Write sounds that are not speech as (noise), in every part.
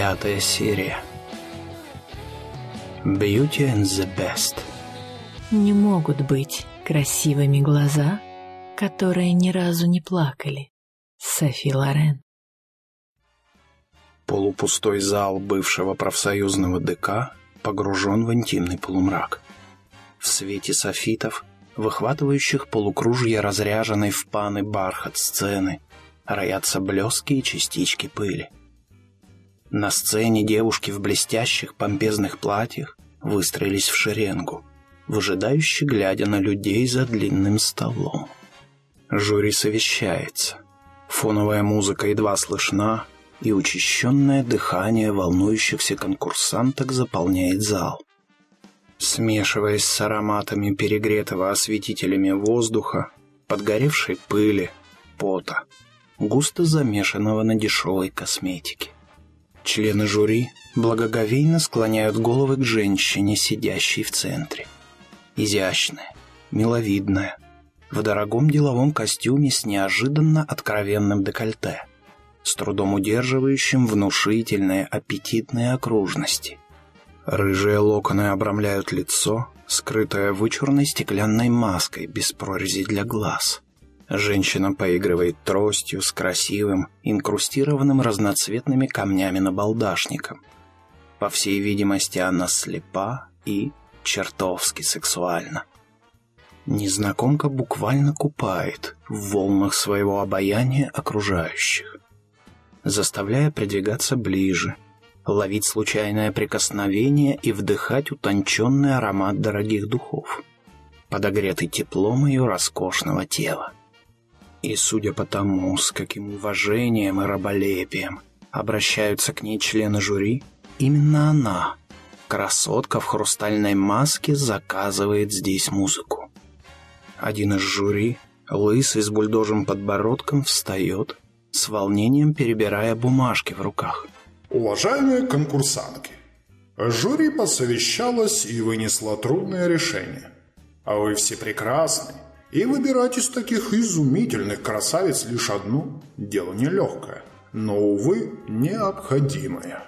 Пятая серия. Beauty and the Best. Не могут быть красивыми глаза, которые ни разу не плакали. Софи Лорен. Полупустой зал бывшего профсоюзного ДК погружен в интимный полумрак. В свете софитов, выхватывающих полукружья разряженной в паны бархат сцены, роятся блески и частички пыли. На сцене девушки в блестящих помпезных платьях выстроились в шеренгу, выжидающе глядя на людей за длинным столом. Жюри совещается. Фоновая музыка едва слышна, и учащенное дыхание волнующихся конкурсанток заполняет зал. Смешиваясь с ароматами перегретого осветителями воздуха, подгоревшей пыли, пота, густо замешанного на дешевой косметике. Члены жюри благоговейно склоняют головы к женщине, сидящей в центре. Изящная, миловидная, в дорогом деловом костюме с неожиданно откровенным декольте, с трудом удерживающим внушительные аппетитные окружности. Рыжие локоны обрамляют лицо, скрытое вычурной стеклянной маской без прорези для глаз. Женщина поигрывает тростью с красивым, инкрустированным разноцветными камнями набалдашником. По всей видимости, она слепа и чертовски сексуальна. Незнакомка буквально купает в волнах своего обаяния окружающих, заставляя придвигаться ближе, ловить случайное прикосновение и вдыхать утонченный аромат дорогих духов, подогретый теплом ее роскошного тела. И судя по тому, с каким уважением и раболепием обращаются к ней члены жюри, именно она, красотка в хрустальной маске, заказывает здесь музыку. Один из жюри, лысый с бульдожим подбородком, встает, с волнением перебирая бумажки в руках. Уважаемые конкурсантки, жюри посовещалось и вынесло трудное решение. А вы все прекрасны, и выбирать из таких изумительных красавиц лишь одну – дело нелегкое, но, увы, необходимое.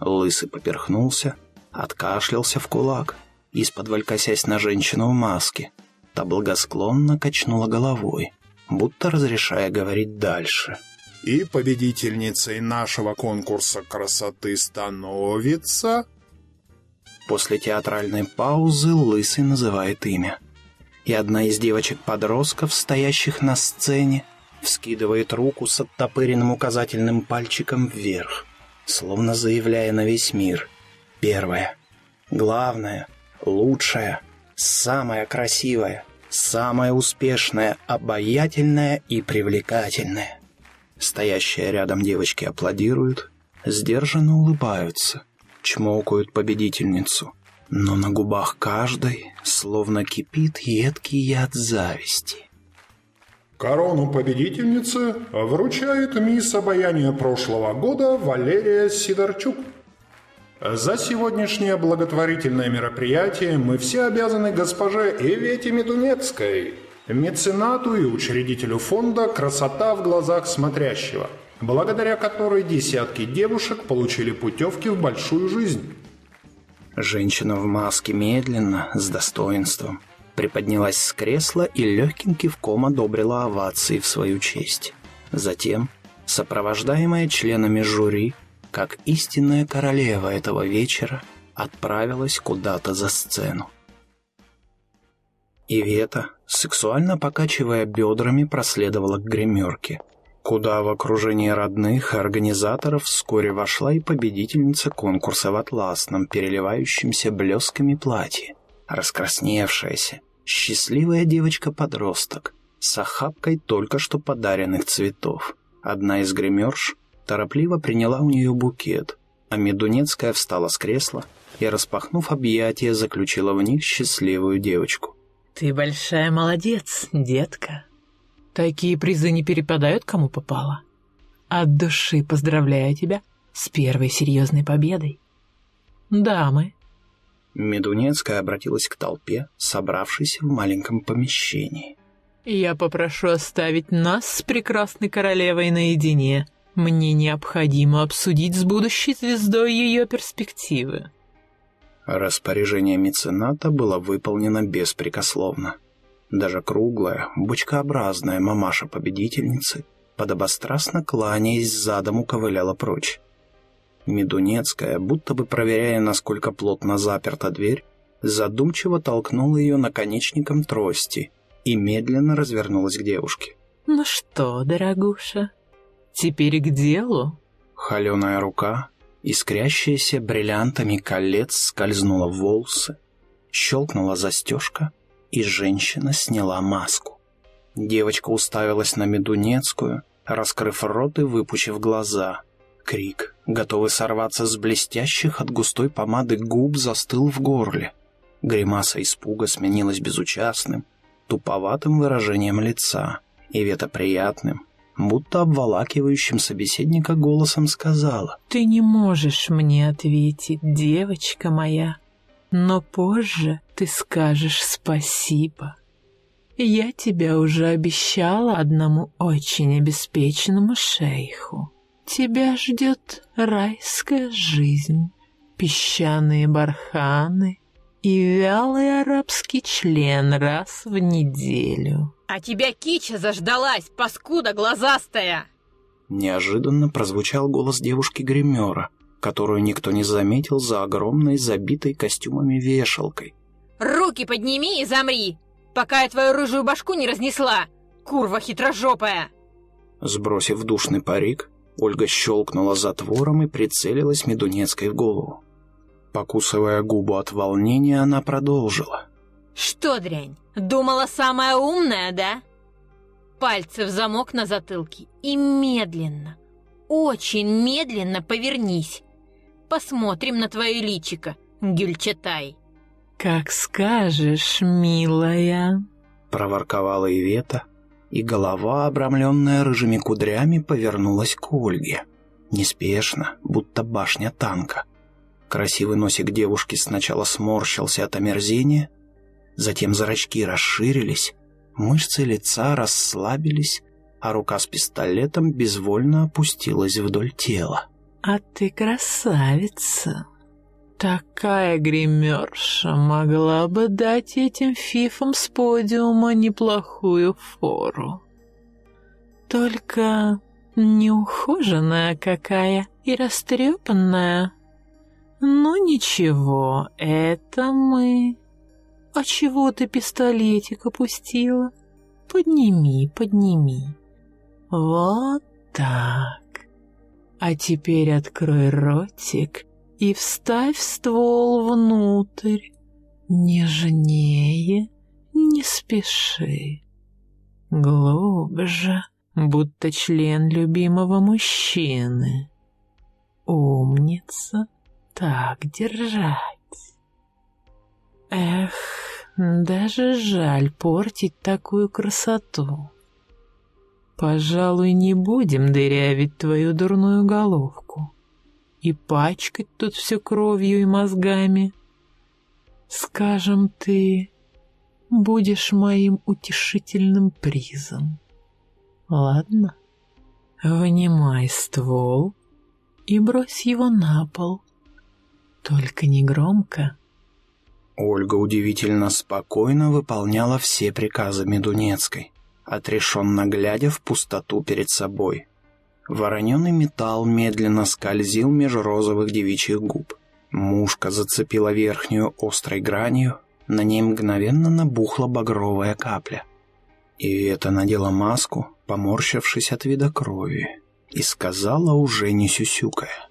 Лысый поперхнулся, откашлялся в кулак, из-под косясь на женщину в маске. Та благосклонно качнула головой, будто разрешая говорить дальше. И победительницей нашего конкурса красоты становится... После театральной паузы Лысый называет имя – и одна из девочек-подростков, стоящих на сцене, вскидывает руку с оттопыренным указательным пальчиком вверх, словно заявляя на весь мир. Первая, главная, лучшая, самая красивая, самая успешная, обаятельная и привлекательная. Стоящие рядом девочки аплодируют, сдержанно улыбаются, чмокают победительницу — но на губах каждой словно кипит едкий яд зависти. Корону победительницы вручает мисс обаяния прошлого года Валерия Сидорчук. За сегодняшнее благотворительное мероприятие мы все обязаны госпоже Эвете Медунецкой, меценату и учредителю фонда «Красота в глазах смотрящего», благодаря которой десятки девушек получили путевки в большую жизнь. Женщина в маске медленно, с достоинством, приподнялась с кресла и легким кивком одобрила овации в свою честь. Затем, сопровождаемая членами жюри, как истинная королева этого вечера, отправилась куда-то за сцену. Ивета, сексуально покачивая бедрами, проследовала к гримерке – куда в окружении родных и организаторов вскоре вошла и победительница конкурса в атласном, переливающемся блесками платье, раскрасневшаяся, счастливая девочка-подросток с охапкой только что подаренных цветов. Одна из гримерш торопливо приняла у нее букет, а Медунецкая встала с кресла и, распахнув объятия, заключила в них счастливую девочку. «Ты большая молодец, детка», Такие призы не перепадают кому попало. От души поздравляю тебя с первой серьезной победой. Дамы. Медунецкая обратилась к толпе, собравшейся в маленьком помещении. Я попрошу оставить нас с прекрасной королевой наедине. Мне необходимо обсудить с будущей звездой ее перспективы. Распоряжение мецената было выполнено беспрекословно. Даже круглая, бочкообразная мамаша победительницы, подобострастно кланяясь задом, уковыляла прочь. Медунецкая, будто бы проверяя, насколько плотно заперта дверь, задумчиво толкнула ее наконечником трости и медленно развернулась к девушке. «Ну что, дорогуша, теперь к делу?» Холеная рука, искрящаяся бриллиантами колец, скользнула в волосы, щелкнула застежка, и женщина сняла маску. Девочка уставилась на Медунецкую, раскрыв рот и выпучив глаза. Крик, готовый сорваться с блестящих от густой помады губ, застыл в горле. Гримаса испуга сменилась безучастным, туповатым выражением лица, и Вета приятным, будто обволакивающим собеседника голосом сказала. «Ты не можешь мне ответить, девочка моя, но позже ты скажешь спасибо. Я тебя уже обещала одному очень обеспеченному шейху. Тебя ждет райская жизнь, песчаные барханы и вялый арабский член раз в неделю. А тебя кича заждалась, паскуда глазастая! Неожиданно прозвучал голос девушки-гримера, которую никто не заметил за огромной забитой костюмами вешалкой. Руки подними и замри, пока я твою рыжую башку не разнесла, курва хитрожопая! Сбросив душный парик, Ольга щелкнула затвором и прицелилась Медунецкой в голову. Покусывая губу от волнения, она продолжила. «Что, дрянь, думала самая умная, да? Пальцы в замок на затылке и медленно, очень медленно повернись. Посмотрим на твое личико, Гюльчатай». «Как скажешь, милая», — проворковала Ивета, и голова, обрамленная рыжими кудрями, повернулась к Ольге. Неспешно, будто башня танка. Красивый носик девушки сначала сморщился от омерзения, затем зрачки расширились, мышцы лица расслабились, а рука с пистолетом безвольно опустилась вдоль тела. «А ты красавица!» Такая гримерша могла бы дать этим фифам с подиума неплохую фору. Только неухоженная какая и растрепанная. «Ну ничего, это мы...» «А чего ты пистолетик опустила? Подними, подними. Вот так. А теперь открой ротик и вставь ствол внутрь. Нежнее, не спеши. Глубже, будто член любимого мужчины. Умница» так держать. Эх, даже жаль портить такую красоту. Пожалуй, не будем дырявить твою дурную головку и пачкать тут все кровью и мозгами. Скажем, ты будешь моим утешительным призом. Ладно? Вынимай ствол и брось его на пол. Только не громко. Ольга удивительно спокойно выполняла все приказы Медунецкой, отрешенно глядя в пустоту перед собой. Вороненый металл медленно скользил меж розовых девичьих губ. Мушка зацепила верхнюю острой гранью, на ней мгновенно набухла багровая капля. И это надела маску, поморщившись от вида крови, и сказала уже не сюсюкая.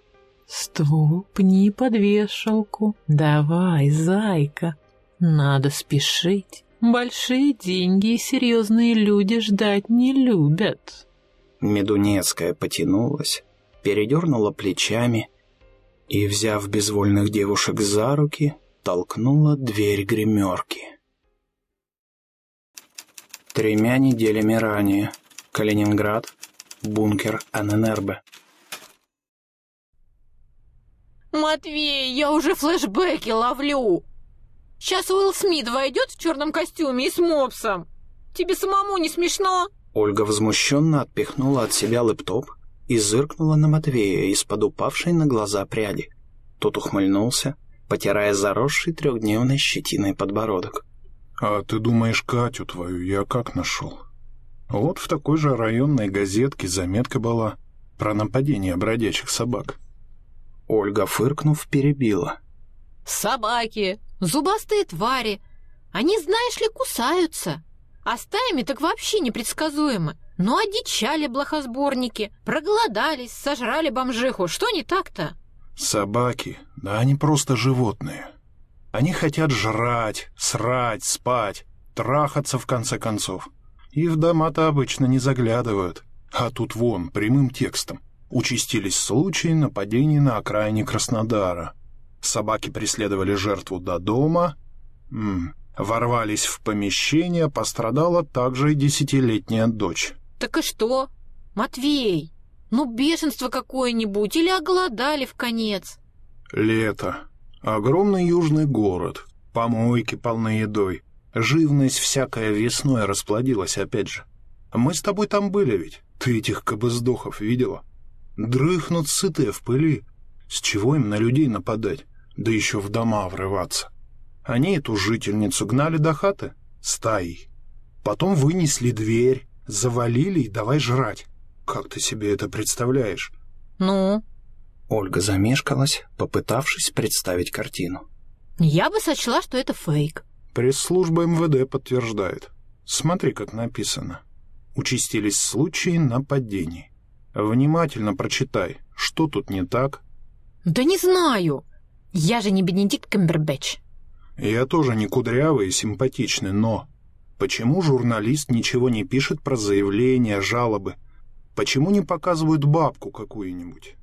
Ствол пни под вешалку. Давай, зайка. Надо спешить. Большие деньги и серьезные люди ждать не любят. Медунецкая потянулась, передернула плечами и, взяв безвольных девушек за руки, толкнула дверь гримерки. Тремя неделями ранее. Калининград. Бункер ННРБ. Матвей, я уже флешбеки ловлю. Сейчас Уилл Смит войдет в черном костюме и с мопсом. Тебе самому не смешно? Ольга возмущенно отпихнула от себя лэптоп и зыркнула на Матвея из-под упавшей на глаза пряди. Тот ухмыльнулся, потирая заросший трехдневной щетиной подбородок. «А ты думаешь, Катю твою я как нашел?» Вот в такой же районной газетке заметка была про нападение бродячих собак. Ольга, фыркнув, перебила. Собаки, зубастые твари. Они, знаешь ли, кусаются. А стаями так вообще непредсказуемо. Ну, одичали блохосборники, проголодались, сожрали бомжиху. Что не так-то? Собаки, да они просто животные. Они хотят жрать, срать, спать, трахаться в конце концов. И в дома-то обычно не заглядывают. А тут вон, прямым текстом. Участились случаи нападений на окраине Краснодара. Собаки преследовали жертву до дома. М ворвались в помещение, пострадала также и десятилетняя дочь. Так и что? Матвей, ну бешенство какое-нибудь или оголодали в конец? Лето. Огромный южный город. Помойки полны едой. Живность всякая весной расплодилась опять же. Мы с тобой там были ведь. Ты этих кабыздохов видела? Дрыхнут сытые в пыли. С чего им на людей нападать? Да еще в дома врываться. Они эту жительницу гнали до хаты стаей. Потом вынесли дверь, завалили и давай жрать. Как ты себе это представляешь? Ну? Ольга замешкалась, попытавшись представить картину. Я бы сочла, что это фейк. Пресс-служба МВД подтверждает. Смотри, как написано. Участились случаи нападений. Внимательно прочитай, что тут не так. Да не знаю. Я же не Бенедикт Камбербэтч. Я тоже не кудрявый и симпатичный, но... Почему журналист ничего не пишет про заявления, жалобы? Почему не показывают бабку какую-нибудь?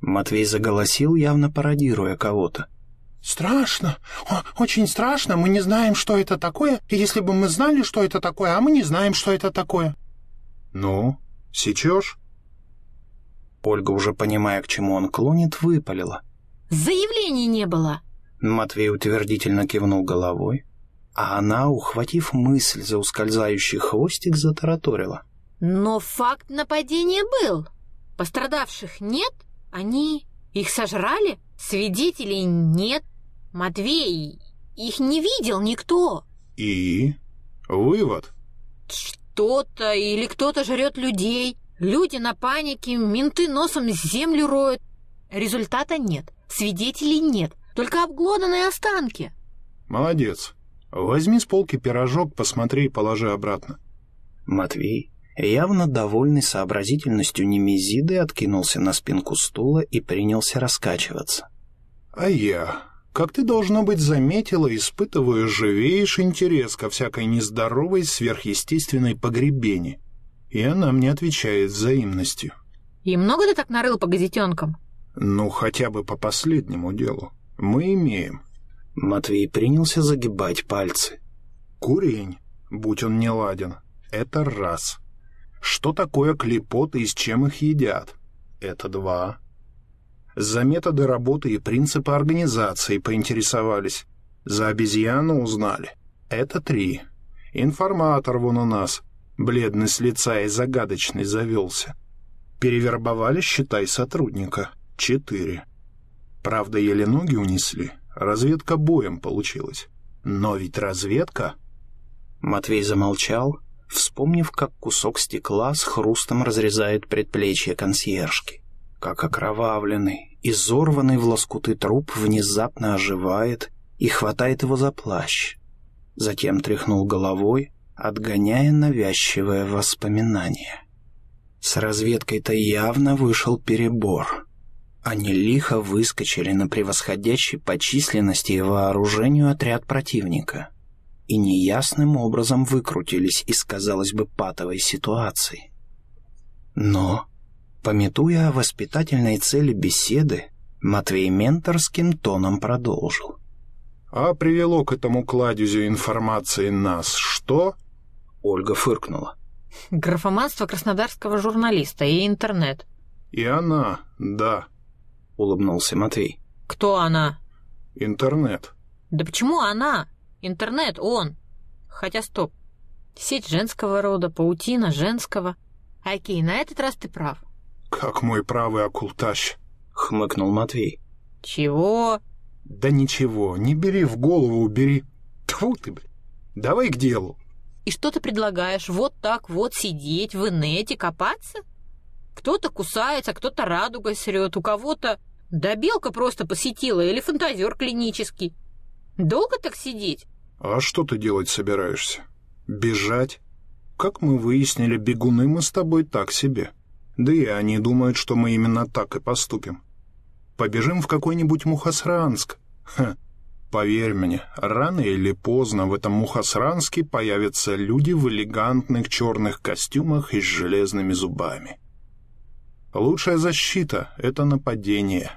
Матвей заголосил, явно пародируя кого-то. «Страшно, очень страшно, мы не знаем, что это такое, и если бы мы знали, что это такое, а мы не знаем, что это такое». «Ну, сечешь?» Ольга, уже понимая, к чему он клонит, выпалила. «Заявлений не было!» Матвей утвердительно кивнул головой, а она, ухватив мысль за ускользающий хвостик, затараторила. «Но факт нападения был. Пострадавших нет, они... Их сожрали? Свидетелей нет. Матвей, их не видел никто. И? Вывод? Что-то или кто-то жрет людей. Люди на панике, менты носом землю роют. Результата нет, свидетелей нет, только обглоданные останки. Молодец. Возьми с полки пирожок, посмотри и положи обратно. Матвей, явно довольный сообразительностью Немезиды, откинулся на спинку стула и принялся раскачиваться. А я, как ты, должно быть, заметила, испытываю живейший интерес ко всякой нездоровой сверхъестественной погребени. И она мне отвечает взаимностью. И много ты так нарыл по газетенкам? Ну, хотя бы по последнему делу. Мы имеем. Матвей принялся загибать пальцы. Курень, будь он не ладен, это раз. Что такое клепоты и с чем их едят? Это два. За методы работы и принципы организации поинтересовались. За обезьяну узнали. Это три. Информатор вон у нас, бледный с лица и загадочный, завелся. Перевербовали, считай, сотрудника. Четыре. Правда, еле ноги унесли. Разведка боем получилась. Но ведь разведка... Матвей замолчал, вспомнив, как кусок стекла с хрустом разрезает предплечье консьержки. Как окровавленный, изорванный в лоскуты труп внезапно оживает и хватает его за плащ. Затем тряхнул головой, отгоняя навязчивое воспоминание. С разведкой-то явно вышел перебор. Они лихо выскочили на превосходящий по численности и вооружению отряд противника и неясным образом выкрутились из, казалось бы, патовой ситуации. Но, пометуя о воспитательной цели беседы, Матвей менторским тоном продолжил. «А привело к этому кладезю информации нас что?» Ольга фыркнула. «Графоманство краснодарского журналиста и интернет». «И она, да», — улыбнулся Матвей. «Кто она?» «Интернет». «Да почему она? Интернет, он. Хотя стоп. Сеть женского рода, паутина женского. Окей, на этот раз ты прав. Как мой правый окултащ. Хмыкнул Матвей. Чего? Да ничего, не бери в голову, убери. Тьфу ты, блин. Давай к делу. И что ты предлагаешь? Вот так вот сидеть в инете, копаться? Кто-то кусается, кто-то радугой срет, у кого-то... Да белка просто посетила или фантазер клинический. Долго так сидеть? А что ты делать собираешься? Бежать? Как мы выяснили, бегуны мы с тобой так себе. Да и они думают, что мы именно так и поступим. Побежим в какой-нибудь Мухосранск. Ха. Поверь мне, рано или поздно в этом Мухосранске появятся люди в элегантных черных костюмах и с железными зубами. Лучшая защита — это нападение.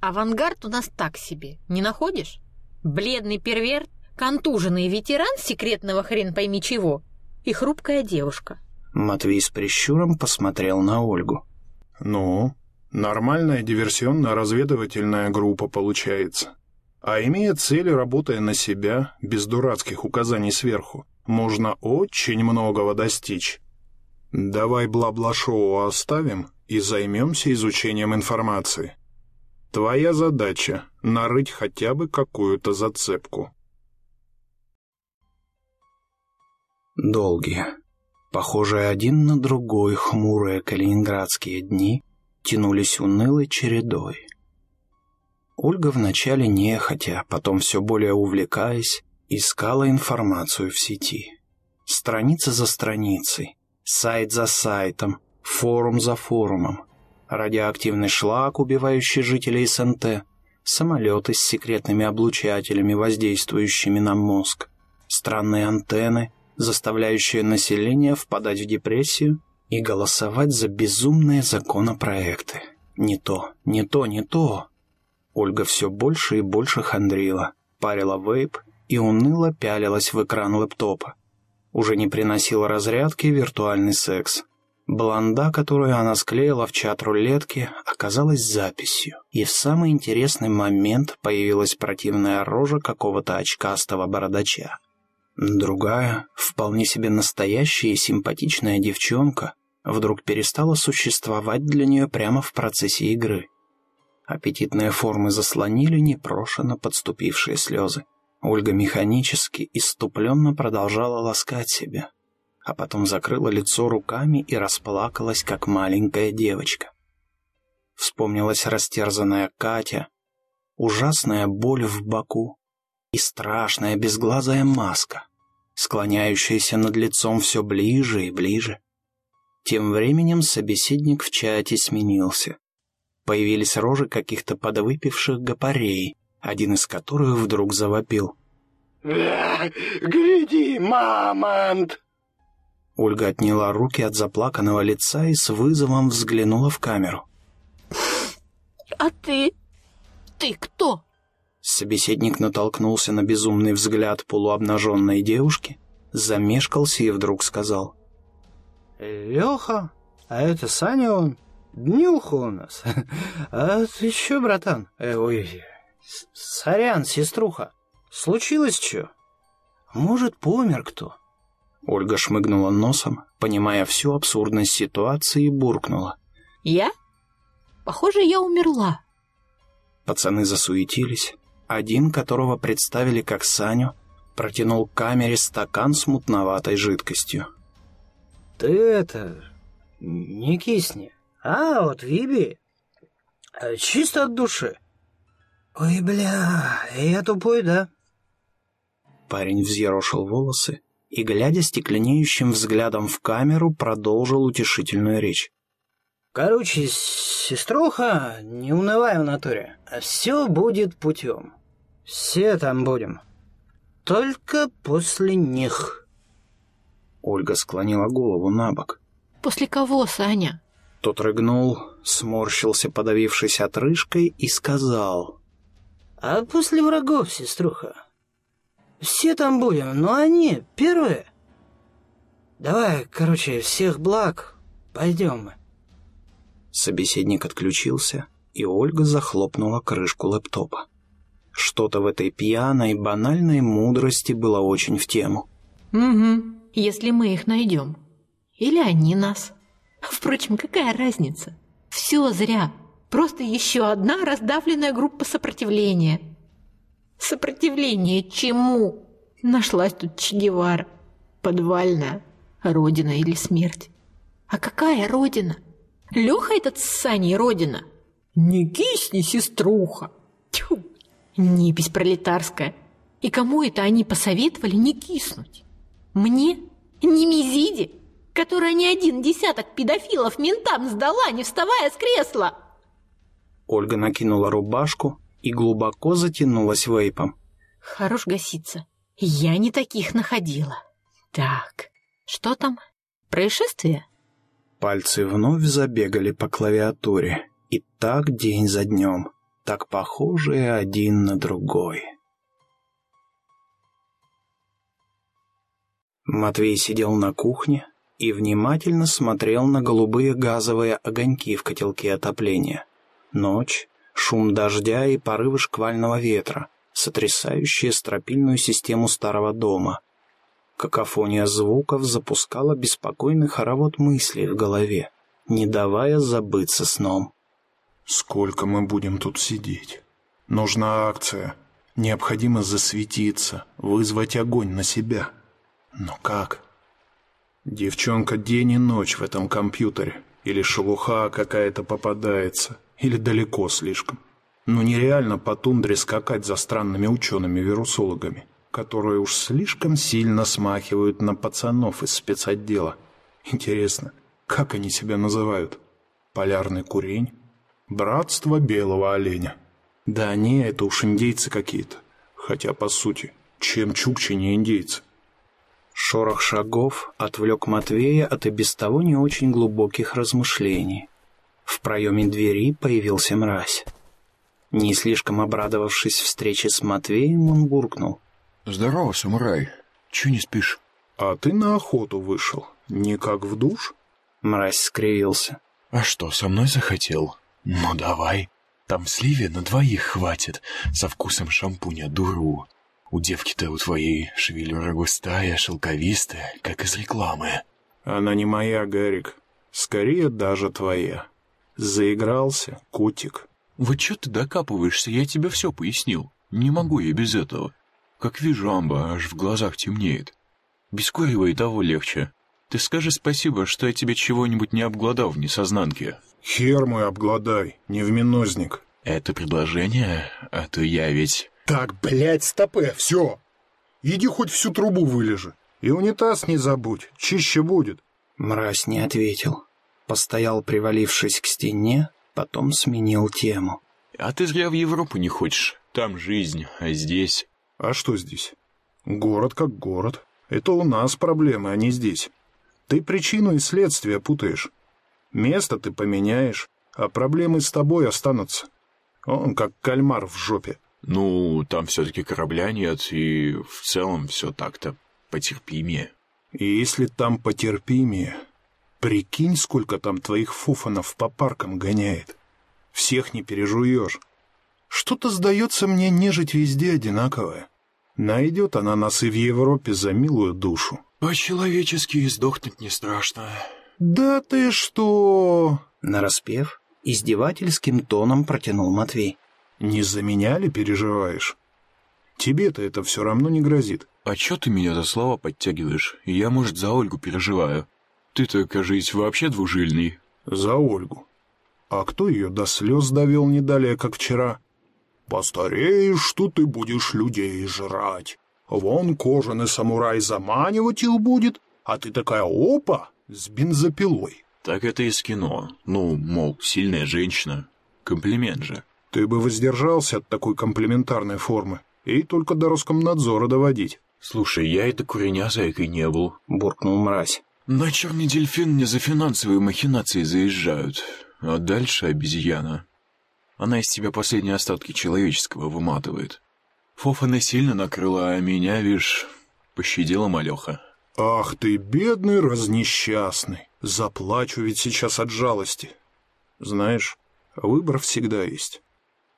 Авангард у нас так себе, не находишь? Бледный перверт, контуженный ветеран секретного хрен пойми чего и хрупкая девушка. Матвей с прищуром посмотрел на Ольгу. Ну, нормальная диверсионно-разведывательная группа получается. А имея цели, работая на себя, без дурацких указаний сверху, можно очень многого достичь. Давай бла-бла-шоу оставим и займемся изучением информации. Твоя задача — нарыть хотя бы какую-то зацепку. Долгие, похожие один на другой хмурые калининградские дни тянулись унылой чередой. Ольга вначале нехотя, потом все более увлекаясь, искала информацию в сети. Страница за страницей, сайт за сайтом, форум за форумом. Радиоактивный шлак, убивающий жителей СНТ, самолеты с секретными облучателями, воздействующими на мозг, странные антенны, заставляющие население впадать в депрессию и голосовать за безумные законопроекты. Не то, не то, не то. Ольга все больше и больше хандрила, парила вейп и уныло пялилась в экран лэптопа. Уже не приносила разрядки виртуальный секс. Блонда, которую она склеила в чат рулетки, оказалась записью. И в самый интересный момент появилась противная рожа какого-то очкастого бородача. Другая, вполне себе настоящая и симпатичная девчонка, вдруг перестала существовать для нее прямо в процессе игры. Аппетитные формы заслонили непрошено подступившие слезы. Ольга механически, иступленно продолжала ласкать себя, а потом закрыла лицо руками и расплакалась, как маленькая девочка. Вспомнилась растерзанная Катя, ужасная боль в боку и страшная безглазая маска, склоняющаяся над лицом все ближе и ближе. Тем временем собеседник в чате сменился. Появились рожи каких-то подвыпивших гопарей, один из которых вдруг завопил. «Гляди, мамонт!» Ольга отняла руки от заплаканного лица и с вызовом взглянула в камеру. А ты? Ты кто? Собеседник натолкнулся на безумный взгляд полуобнаженной девушки, замешкался и вдруг сказал. «Леха, а это Саня он, днюха у нас. А ты чё, братан? Э, ой, сорян, сеструха, случилось чё? Может, помер кто?» Ольга шмыгнула носом, понимая всю абсурдность ситуации, и буркнула. Я? Похоже, я умерла. Пацаны засуетились. Один, которого представили как Саню, протянул к камере стакан с мутноватой жидкостью. «Ты это... не кисни. А, вот Виби. Чисто от души. Ой, бля, я тупой, да?» Парень взъерошил волосы и, глядя стекленеющим взглядом в камеру, продолжил утешительную речь. «Короче, сеструха, не унывай в натуре. Все будет путем. Все там будем. Только после них». Ольга склонила голову на бок. После кого, Саня? Тот рыгнул, сморщился, подавившись отрыжкой, и сказал. «А после врагов, сеструха. Все там будем, но они первые. Давай, короче, всех благ. Пойдем мы». Собеседник отключился, и Ольга захлопнула крышку лэптопа. Что-то в этой пьяной, банальной мудрости было очень в тему. Угу, если мы их найдем. Или они нас. (laughs) Впрочем, какая разница? Все зря. Просто еще одна раздавленная группа сопротивления. Сопротивление чему? Нашлась тут Че Гевара. Подвальная. Родина или смерть. А какая родина? Леха этот с Саней родина. Не кисни, сеструха. Тьфу. Непись пролетарская. И кому это они посоветовали не киснуть? Мне? Не Мизиде, которая не один десяток педофилов ментам сдала, не вставая с кресла. Ольга накинула рубашку и глубоко затянулась вейпом. Хорош гаситься. Я не таких находила. Так, что там? Происшествие? Пальцы вновь забегали по клавиатуре. И так день за днем, так похожие один на другой. Матвей сидел на кухне и внимательно смотрел на голубые газовые огоньки в котелке отопления. Ночь, шум дождя и порывы шквального ветра, сотрясающие стропильную систему старого дома. Какофония звуков запускала беспокойный хоровод мыслей в голове, не давая забыться сном. Сколько мы будем тут сидеть? Нужна акция. Необходимо засветиться, вызвать огонь на себя. Но как? Девчонка день и ночь в этом компьютере. Или шелуха какая-то попадается. Или далеко слишком. Ну нереально по тундре скакать за странными учеными-вирусологами, которые уж слишком сильно смахивают на пацанов из спецотдела. Интересно, как они себя называют? Полярный курень? Братство белого оленя? Да не, это уж индейцы какие-то. Хотя, по сути, чем чукчи не индейцы? Шорох шагов отвлек Матвея от и без того не очень глубоких размышлений. В проеме двери появился мразь. Не слишком обрадовавшись встрече с Матвеем, он буркнул. «Здорово, самурай. Чего не спишь?» «А ты на охоту вышел. Не как в душ?» Мразь скривился. «А что, со мной захотел? Ну давай. Там сливе на двоих хватит, со вкусом шампуня дуру. У девки-то у твоей шевелюра густая, шелковистая, как из рекламы. Она не моя, Гарик. Скорее даже твоя. Заигрался, кутик. Вот что ты докапываешься, я тебе все пояснил. Не могу я без этого. Как вижу амба, аж в глазах темнеет. Без курева и того легче. Ты скажи спасибо, что я тебе чего-нибудь не обглодал в несознанке. Хер мой обгладай, не в минозник. Это предложение, а то я ведь... Так, блядь, стопе, все. Иди хоть всю трубу вылежи. И унитаз не забудь, чище будет. Мразь не ответил. Постоял, привалившись к стене, потом сменил тему. А ты зря в Европу не хочешь. Там жизнь, а здесь... А что здесь? Город как город. Это у нас проблемы, а не здесь. Ты причину и следствие путаешь. Место ты поменяешь, а проблемы с тобой останутся. Он как кальмар в жопе. Ну, там все-таки корабля нет, и в целом все так-то потерпимее. И если там потерпимее, прикинь, сколько там твоих фуфанов по паркам гоняет. Всех не пережуешь. Что-то, сдается мне, нежить везде одинаковая. Найдет она нас и в Европе за милую душу. По-человечески сдохнуть не страшно. Да ты что? Нараспев, издевательским тоном протянул Матвей. Не за меня ли переживаешь? Тебе-то это все равно не грозит. А чё ты меня за слова подтягиваешь? Я, может, за Ольгу переживаю. Ты-то, кажись, вообще двужильный. За Ольгу. А кто ее до слез довел не далее, как вчера? Постареешь, что ты будешь людей жрать. Вон кожаный самурай заманивать их будет, а ты такая опа с бензопилой. Так это из кино. Ну, мол, сильная женщина. Комплимент же. Ты бы воздержался от такой комплиментарной формы и только до Роскомнадзора доводить. Слушай, я это куреня зайкой не был. Буркнул мразь. На черный дельфин мне за финансовые махинации заезжают. А дальше обезьяна. Она из тебя последние остатки человеческого выматывает. Фофана сильно накрыла, а меня, видишь, пощадила малеха. Ах ты, бедный разнесчастный. Заплачу ведь сейчас от жалости. Знаешь, выбор всегда есть.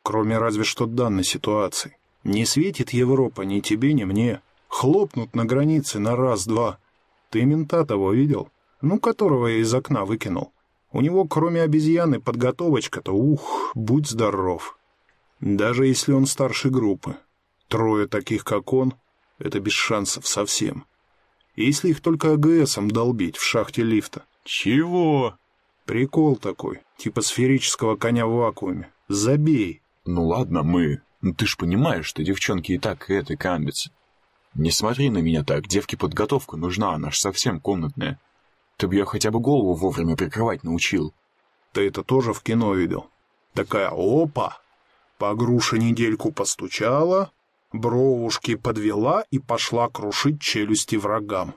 Кроме разве что данной ситуации. Не светит Европа ни тебе, ни мне. Хлопнут на границе на раз-два. Ты мента того видел? Ну, которого я из окна выкинул. У него, кроме обезьяны, подготовочка-то, ух, будь здоров. Даже если он старше группы. Трое таких, как он, это без шансов совсем. Если их только АГСом долбить в шахте лифта. Чего? Прикол такой, типа сферического коня в вакууме. Забей. Ну ладно, мы. Ну ты ж понимаешь, что девчонки и так это камбятся. Не смотри на меня так, девке подготовка нужна, она ж совсем комнатная. Ты бы я хотя бы голову вовремя прикрывать научил. Ты это тоже в кино видел? Такая опа! По груше недельку постучала, бровушки подвела и пошла крушить челюсти врагам.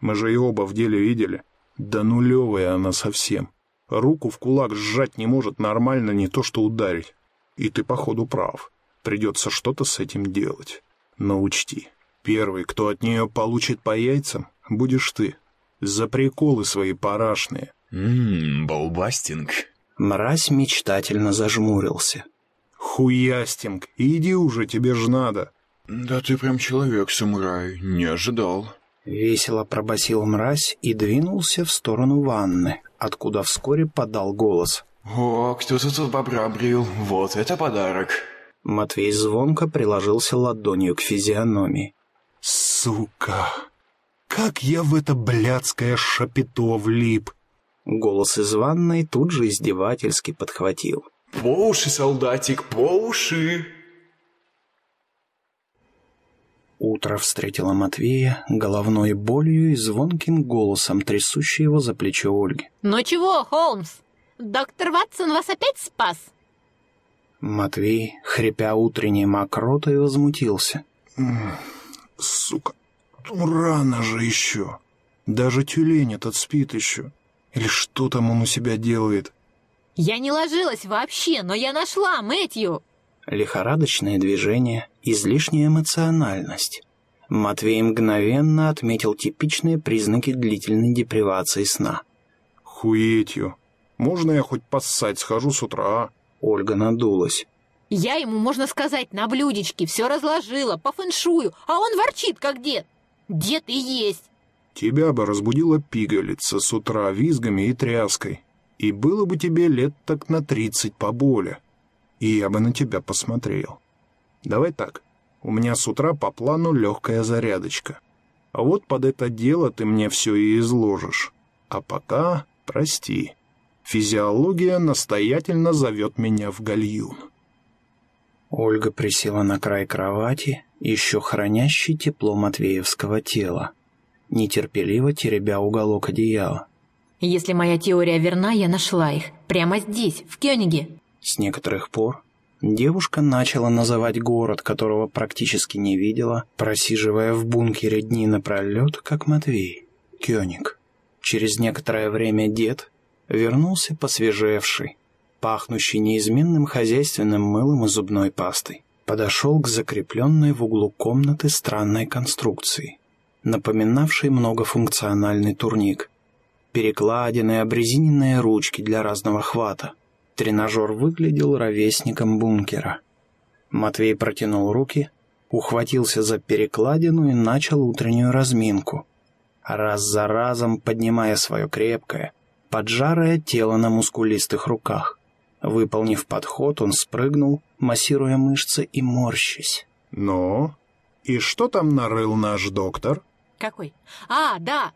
Мы же и оба в деле видели. Да нулевая она совсем. Руку в кулак сжать не может нормально, не то что ударить. И ты, походу, прав. Придется что-то с этим делать. Но учти, первый, кто от нее получит по яйцам, будешь ты. За приколы свои парашные. Ммм, балбастинг. Мразь мечтательно зажмурился. Хуястинг, иди уже, тебе ж надо. Да ты прям человек-самурай, не ожидал. Весело пробасил мразь и двинулся в сторону ванны, откуда вскоре подал голос. О, кто-то тут бобра брил, вот это подарок. Матвей звонко приложился ладонью к физиономии. Сука! Как я в это блядское шапито влип! Голос из ванной тут же издевательски подхватил. По уши, солдатик, по уши! Утро встретило Матвея головной болью и звонким голосом, трясущей его за плечо Ольги. Ну чего, Холмс, доктор Ватсон вас опять спас? Матвей, хрипя утренней мокротой, возмутился. Сука, ну рано же еще. Даже тюлень этот спит еще. Или что там он у себя делает? Я не ложилась вообще, но я нашла Мэтью. Лихорадочные движения, излишняя эмоциональность. Матвей мгновенно отметил типичные признаки длительной депривации сна. Хуетью. Можно я хоть поссать схожу с утра, а? Ольга надулась. Я ему, можно сказать, на блюдечке все разложила, по фэншую, а он ворчит, как дед. Дед и есть. Тебя бы разбудила пигалица с утра визгами и тряской. И было бы тебе лет так на тридцать поболее. И я бы на тебя посмотрел. Давай так, у меня с утра по плану легкая зарядочка. А вот под это дело ты мне все и изложишь. А пока прости. Физиология настоятельно зовет меня в гальюн. Ольга присела на край кровати, еще хранящей тепло матвеевского тела, нетерпеливо теребя уголок одеяла. Если моя теория верна, я нашла их. Прямо здесь, в Кёниге. С некоторых пор девушка начала называть город, которого практически не видела, просиживая в бункере дни напролет, как Матвей, Кёниг. Через некоторое время дед вернулся посвежевший, пахнущий неизменным хозяйственным мылом и зубной пастой. Подошел к закрепленной в углу комнаты странной конструкции, напоминавшей многофункциональный турник. Перекладины, обрезиненные ручки для разного хвата. Тренажер выглядел ровесником бункера. Матвей протянул руки, ухватился за перекладину и начал утреннюю разминку, раз за разом поднимая свое крепкое, поджарое тело на мускулистых руках. Выполнив подход, он спрыгнул, массируя мышцы и морщись. «Ну, и что там нарыл наш доктор?» Какой? А, да.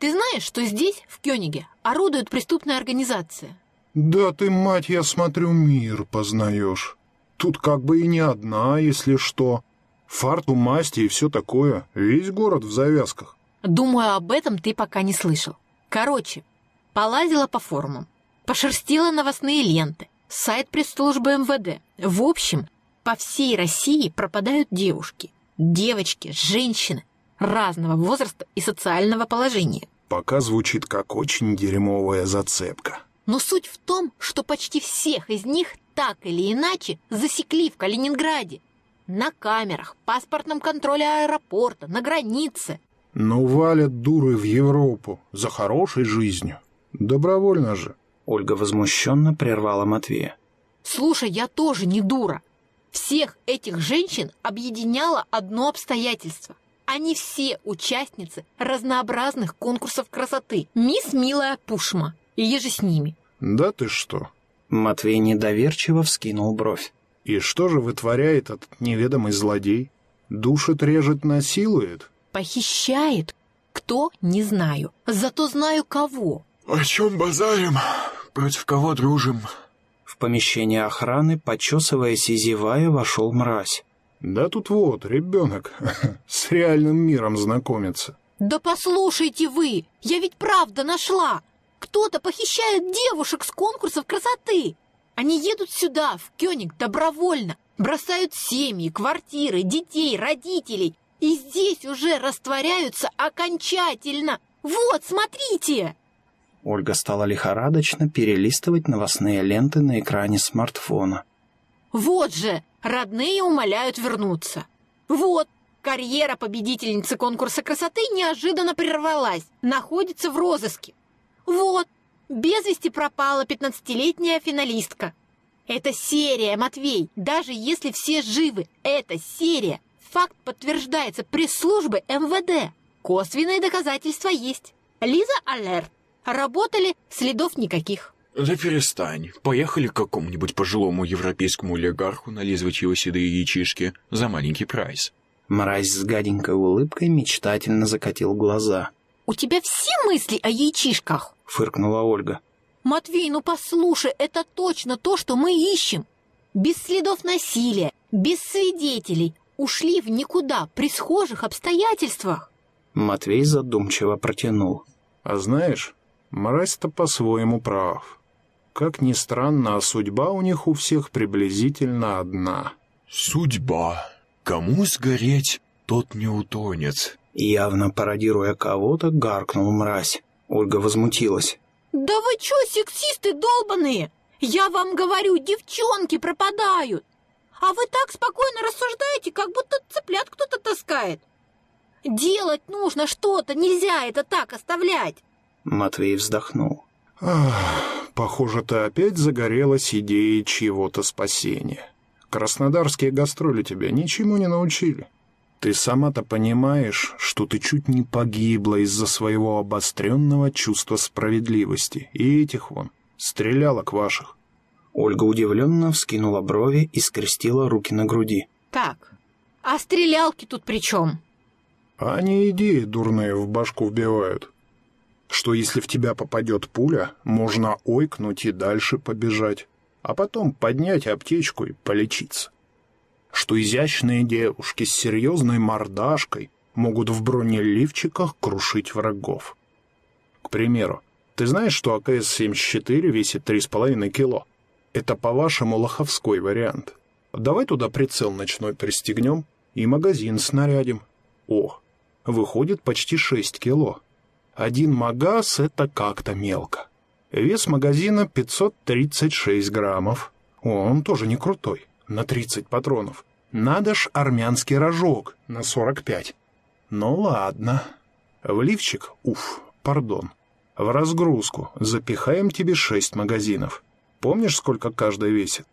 Ты знаешь, что здесь, в Кёниге, орудует преступная организация? «Да ты, мать, я смотрю, мир познаешь. Тут как бы и не одна, если что. Фарту, масти и все такое. Весь город в завязках». Думаю, об этом ты пока не слышал. Короче, полазила по форумам, пошерстила новостные ленты, сайт пресс-службы МВД. В общем, по всей России пропадают девушки. Девочки, женщины разного возраста и социального положения. Пока звучит как очень дерьмовая зацепка. Но суть в том, что почти всех из них так или иначе засекли в Калининграде. На камерах, паспортном контроле аэропорта, на границе. Ну, валят дуры в Европу за хорошей жизнью. Добровольно же. Ольга возмущенно прервала Матвея. Слушай, я тоже не дура. Всех этих женщин объединяло одно обстоятельство. Они все участницы разнообразных конкурсов красоты. Мисс Милая Пушма, и еже с ними. Да ты что? Матвей недоверчиво вскинул бровь. И что же вытворяет этот неведомый злодей? Душит, режет, насилует? Похищает? Кто? Не знаю. Зато знаю кого. О чем базарим? Против кого дружим? В помещение охраны, почесываясь и зевая, вошел мразь. Да тут вот, ребенок (laughs) с реальным миром знакомится. Да послушайте вы, я ведь правда нашла. Кто-то похищает девушек с конкурсов красоты. Они едут сюда, в Кёниг, добровольно, бросают семьи, квартиры, детей, родителей. И здесь уже растворяются окончательно. Вот, смотрите!» Ольга стала лихорадочно перелистывать новостные ленты на экране смартфона. «Вот же! Родные умоляют вернуться. Вот, карьера победительницы конкурса красоты неожиданно прервалась, находится в розыске. Вот, без вести пропала пятнадцатилетняя финалистка. Это серия, Матвей, даже если все живы, это серия. Факт подтверждается пресс-службы МВД. Косвенные доказательства есть. Лиза Алерт. Работали, следов никаких. Да перестань. Поехали к какому-нибудь пожилому европейскому олигарху нализывать его седые яичишки за маленький прайс. Мразь с гаденькой улыбкой мечтательно закатил глаза. «У тебя все мысли о яичишках?» — фыркнула Ольга. «Матвей, ну послушай, это точно то, что мы ищем. Без следов насилия, без свидетелей. Ушли в никуда, при схожих обстоятельствах». Матвей задумчиво протянул. «А знаешь, мразь-то по-своему прав. Как ни странно, а судьба у них у всех приблизительно одна». «Судьба. Кому сгореть, тот не утонет». Явно пародируя кого-то, гаркнул мразь. Ольга возмутилась. «Да вы чё, сексисты долбаные? Я вам говорю, девчонки пропадают. А вы так спокойно рассуждаете, как будто цыплят кто-то таскает. Делать нужно что-то, нельзя это так оставлять». Матвей вздохнул. Ах, похоже, ты опять загорелась идеей чьего-то спасения. Краснодарские гастроли тебя ничему не научили. Ты сама-то понимаешь, что ты чуть не погибла из-за своего обостренного чувства справедливости. И этих вон, стреляла к ваших. Ольга удивленно вскинула брови и скрестила руки на груди. «Так, а стрелялки тут при чем?» Они идеи дурные в башку вбивают. Что если в тебя попадет пуля, можно ойкнуть и дальше побежать, а потом поднять аптечку и полечиться что изящные девушки с серьезной мордашкой могут в бронеливчиках крушить врагов. К примеру, ты знаешь, что АКС-74 весит 3,5 кило? Это, по-вашему, лоховской вариант. Давай туда прицел ночной пристегнем и магазин снарядим. О, выходит почти 6 кило. Один магаз — это как-то мелко. Вес магазина 536 граммов. Он тоже не крутой, на 30 патронов. Надо ж армянский рожок на 45. Ну ладно. В лифчик, уф, пардон. В разгрузку запихаем тебе шесть магазинов. Помнишь, сколько каждый весит?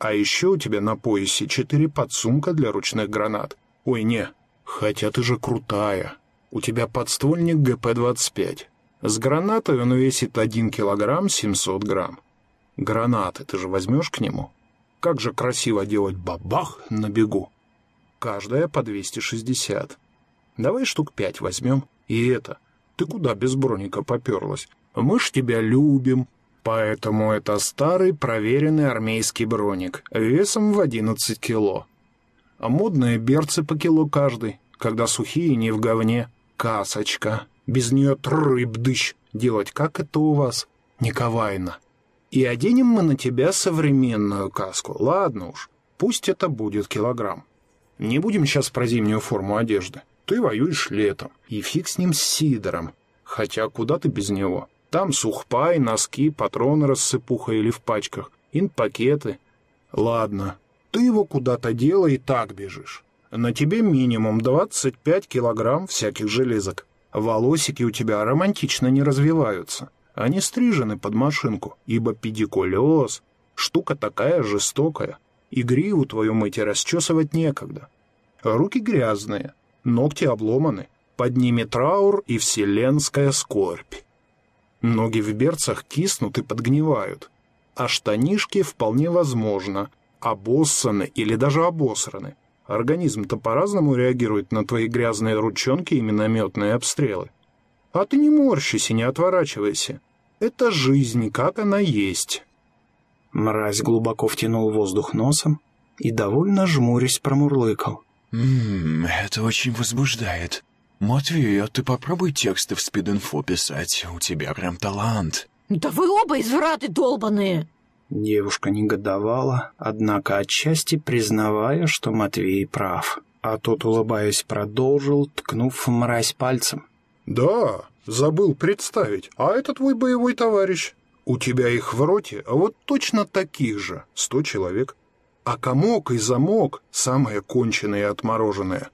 А еще у тебя на поясе четыре подсумка для ручных гранат. Ой, не, хотя ты же крутая. У тебя подствольник ГП-25. С гранатой он весит 1 килограмм 700 грамм. Гранаты ты же возьмешь к нему? Как же красиво делать бабах на бегу. Каждая по 260. Давай штук пять возьмем. И это, ты куда без броника поперлась? Мы ж тебя любим. Поэтому это старый проверенный армейский броник, весом в 11 кило. А модные берцы по кило каждый, когда сухие не в говне. Касочка. Без нее трыбдыщ. Делать как это у вас? Никовайна. И оденем мы на тебя современную каску. Ладно уж, пусть это будет килограмм. Не будем сейчас про зимнюю форму одежды. Ты воюешь летом, и фиг с ним с Сидором. Хотя куда ты без него? Там сухпай, носки, патроны рассыпуха или в пачках, инпакеты. Ладно, ты его куда-то делай и так бежишь. На тебе минимум 25 килограмм всяких железок. Волосики у тебя романтично не развиваются. Они стрижены под машинку, ибо педикулез — штука такая жестокая, и гриву твою мыть и расчесывать некогда. Руки грязные, ногти обломаны, под ними траур и вселенская скорбь. Ноги в берцах киснут и подгнивают. А штанишки вполне возможно, обоссаны или даже обосраны. Организм-то по-разному реагирует на твои грязные ручонки и минометные обстрелы. А ты не морщись и не отворачивайся. Это жизнь, как она есть. Мразь глубоко втянул воздух носом и, довольно жмурясь, промурлыкал. «Ммм, это очень возбуждает. Матвей, а ты попробуй тексты в спид-инфо писать, у тебя прям талант». Да вы оба извраты долбаные! Девушка негодовала, однако отчасти признавая, что Матвей прав. А тот, улыбаясь, продолжил, ткнув мразь пальцем. Да, забыл представить. А это твой боевой товарищ. У тебя их в роте, а вот точно таких же, сто человек. А комок и замок — самые конченые и отмороженные.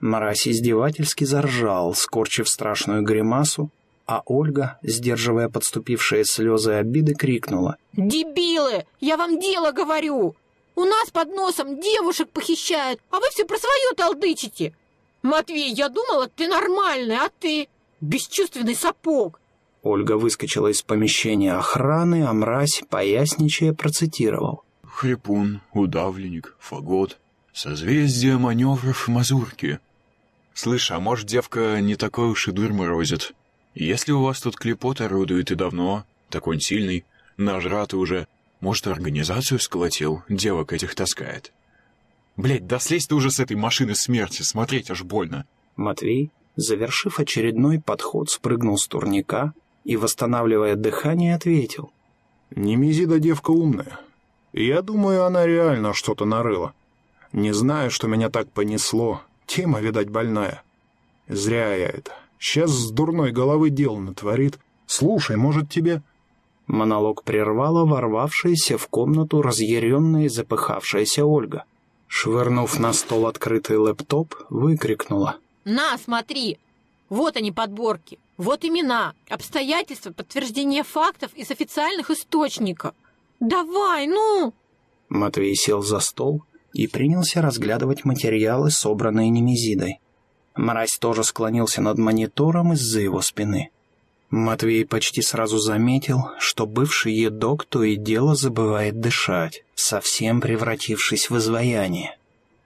Мразь издевательски заржал, скорчив страшную гримасу, а Ольга, сдерживая подступившие слезы обиды, крикнула. «Дебилы! Я вам дело говорю! У нас под носом девушек похищают, а вы все про свое толдычите! Матвей, я думала, ты нормальный, а ты бесчувственный сапог!» Ольга выскочила из помещения охраны, а мразь, поясничая, процитировал. Хрипун, удавленник, фагот, созвездие маневров мазурки. Слышь, а может девка не такой уж и дурь морозит? Если у вас тут клепот орудует и давно, такой сильный, нажратый уже, может, организацию сколотил, девок этих таскает. Блять, да слезь ты уже с этой машины смерти, смотреть аж больно. Матвей, завершив очередной подход, спрыгнул с турника и, восстанавливая дыхание, ответил. Немезида девка умная. Я думаю, она реально что-то нарыла. Не знаю, что меня так понесло. Тема, видать, больная. Зря я это. Сейчас с дурной головы дело натворит. Слушай, может, тебе...» Монолог прервала ворвавшаяся в комнату разъяренная и запыхавшаяся Ольга. Швырнув на стол открытый лэптоп, выкрикнула. «На, смотри! Вот они подборки, вот имена, обстоятельства, подтверждение фактов из официальных источников. Давай, ну!» Матвей сел за стол и принялся разглядывать материалы, собранные Немезидой. Мразь тоже склонился над монитором из-за его спины. Матвей почти сразу заметил, что бывший едок то и дело забывает дышать, совсем превратившись в изваяние.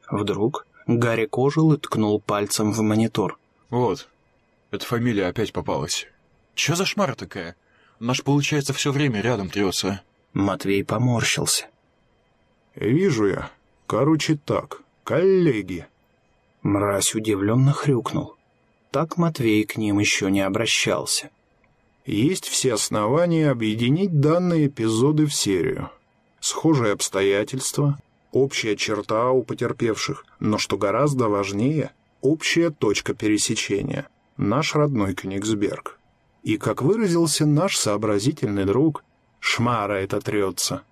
Вдруг Гарри ожил и ткнул пальцем в монитор. «Вот, эта фамилия опять попалась. Чё за шмара такая? Наш, получается, все время рядом трется». Матвей поморщился. «Вижу я. Короче так, коллеги». Мразь удивленно хрюкнул. Так Матвей к ним еще не обращался. Есть все основания объединить данные эпизоды в серию. Схожие обстоятельства, общая черта у потерпевших, но что гораздо важнее, общая точка пересечения. Наш родной Кенигсберг. И, как выразился наш сообразительный друг, шмара это трется.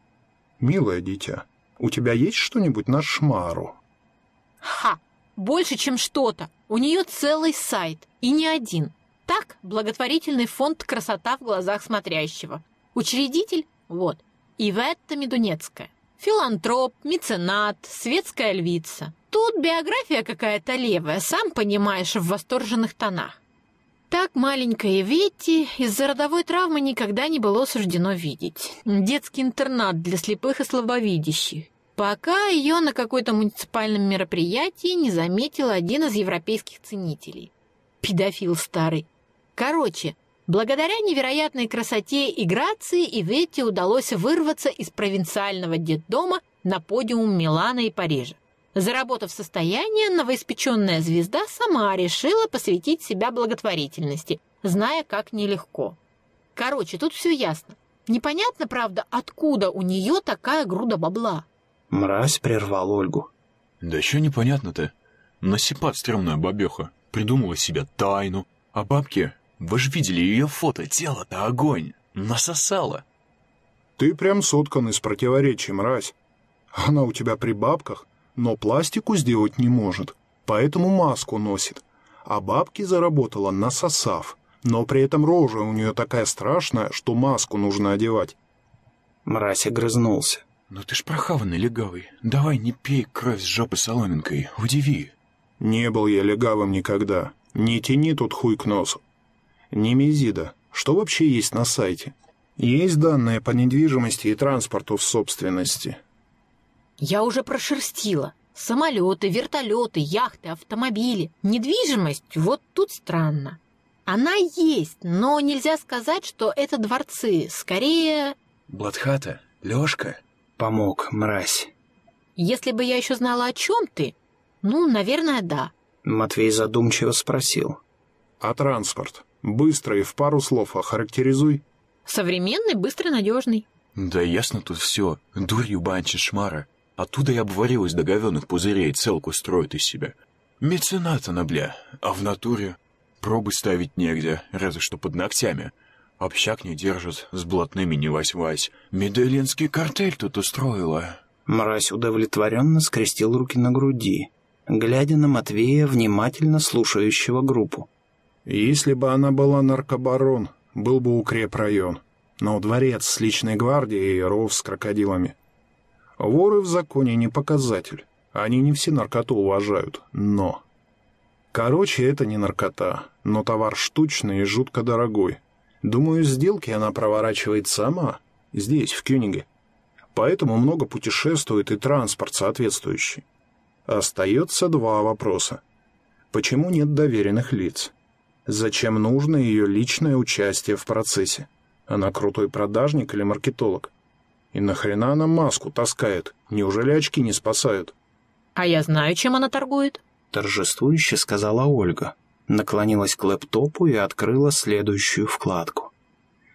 Милое дитя, у тебя есть что-нибудь на шмару? Ха! Больше, чем что-то. У нее целый сайт. И не один. Так, благотворительный фонд «Красота в глазах смотрящего». Учредитель – вот, Иветта Медунецкая. Филантроп, меценат, светская львица. Тут биография какая-то левая, сам понимаешь, в восторженных тонах. Так маленькая Ветти из-за родовой травмы никогда не было суждено видеть. Детский интернат для слепых и слабовидящих пока ее на какой-то муниципальном мероприятии не заметил один из европейских ценителей. Педофил старый. Короче, благодаря невероятной красоте и грации Ивете удалось вырваться из провинциального детдома на подиум Милана и Парижа. Заработав состояние, новоиспеченная звезда сама решила посвятить себя благотворительности, зная, как нелегко. Короче, тут все ясно. Непонятно, правда, откуда у нее такая груда бабла. Мразь прервал Ольгу. «Да что непонятно-то? Насипат стрёмная бабёха. Придумала себе тайну. А бабки, вы же видели ее фото, тело-то огонь. Насосала». «Ты прям соткан из противоречий, мразь. Она у тебя при бабках, но пластику сделать не может, поэтому маску носит. А бабки заработала, насосав. Но при этом рожа у нее такая страшная, что маску нужно одевать». Мразь огрызнулся. «Ну ты ж прохаванный легавый. Давай не пей кровь с жопы соломинкой. Удиви». «Не был я легавым никогда. Не тяни тут хуй к носу. Немезида, Что вообще есть на сайте? Есть данные по недвижимости и транспорту в собственности. Я уже прошерстила. Самолеты, вертолеты, яхты, автомобили. Недвижимость вот тут странно. Она есть, но нельзя сказать, что это дворцы. Скорее... Бладхата, Лёшка. Помог, мразь. Если бы я еще знала, о чем ты, ну, наверное, да. Матвей задумчиво спросил. А транспорт? Быстро и в пару слов охарактеризуй. Современный, быстрый, надежный. Да ясно тут все. Дурью банчи шмара. Оттуда и обварилась до говёных пузырей, целку строит из себя. Меценат она, бля. А в натуре пробы ставить негде, разве что под ногтями. Общак не держит, с блатными не вась-вась. Медельинский картель тут устроила. Мразь удовлетворенно скрестил руки на груди, глядя на Матвея, внимательно слушающего группу. Если бы она была наркобарон, был бы укрепрайон. Но дворец с личной гвардией и ров с крокодилами. Воры в законе не показатель. Они не все наркоту уважают, но... Короче, это не наркота, но товар штучный и жутко дорогой. Думаю, сделки она проворачивает сама, здесь, в Кёниге. Поэтому много путешествует и транспорт соответствующий. Остается два вопроса. Почему нет доверенных лиц? Зачем нужно ее личное участие в процессе? Она крутой продажник или маркетолог? И нахрена она маску таскает? Неужели очки не спасают? А я знаю, чем она торгует. Торжествующе сказала Ольга. Наклонилась к лэптопу и открыла следующую вкладку.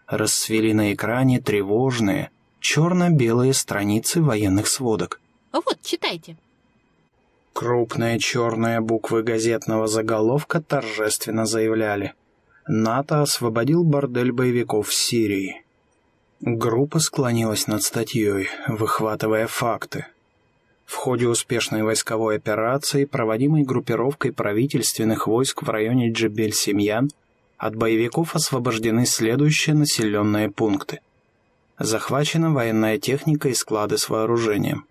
Расцвели на экране тревожные, черно-белые страницы военных сводок. Вот, читайте. Крупные черные буквы газетного заголовка торжественно заявляли «НАТО освободил бордель боевиков в Сирии». Группа склонилась над статьей, выхватывая факты. В ходе успешной войсковой операции, проводимой группировкой правительственных войск в районе Джебель-Семьян, от боевиков освобождены следующие населенные пункты. Захвачена военная техника и склады с вооружением.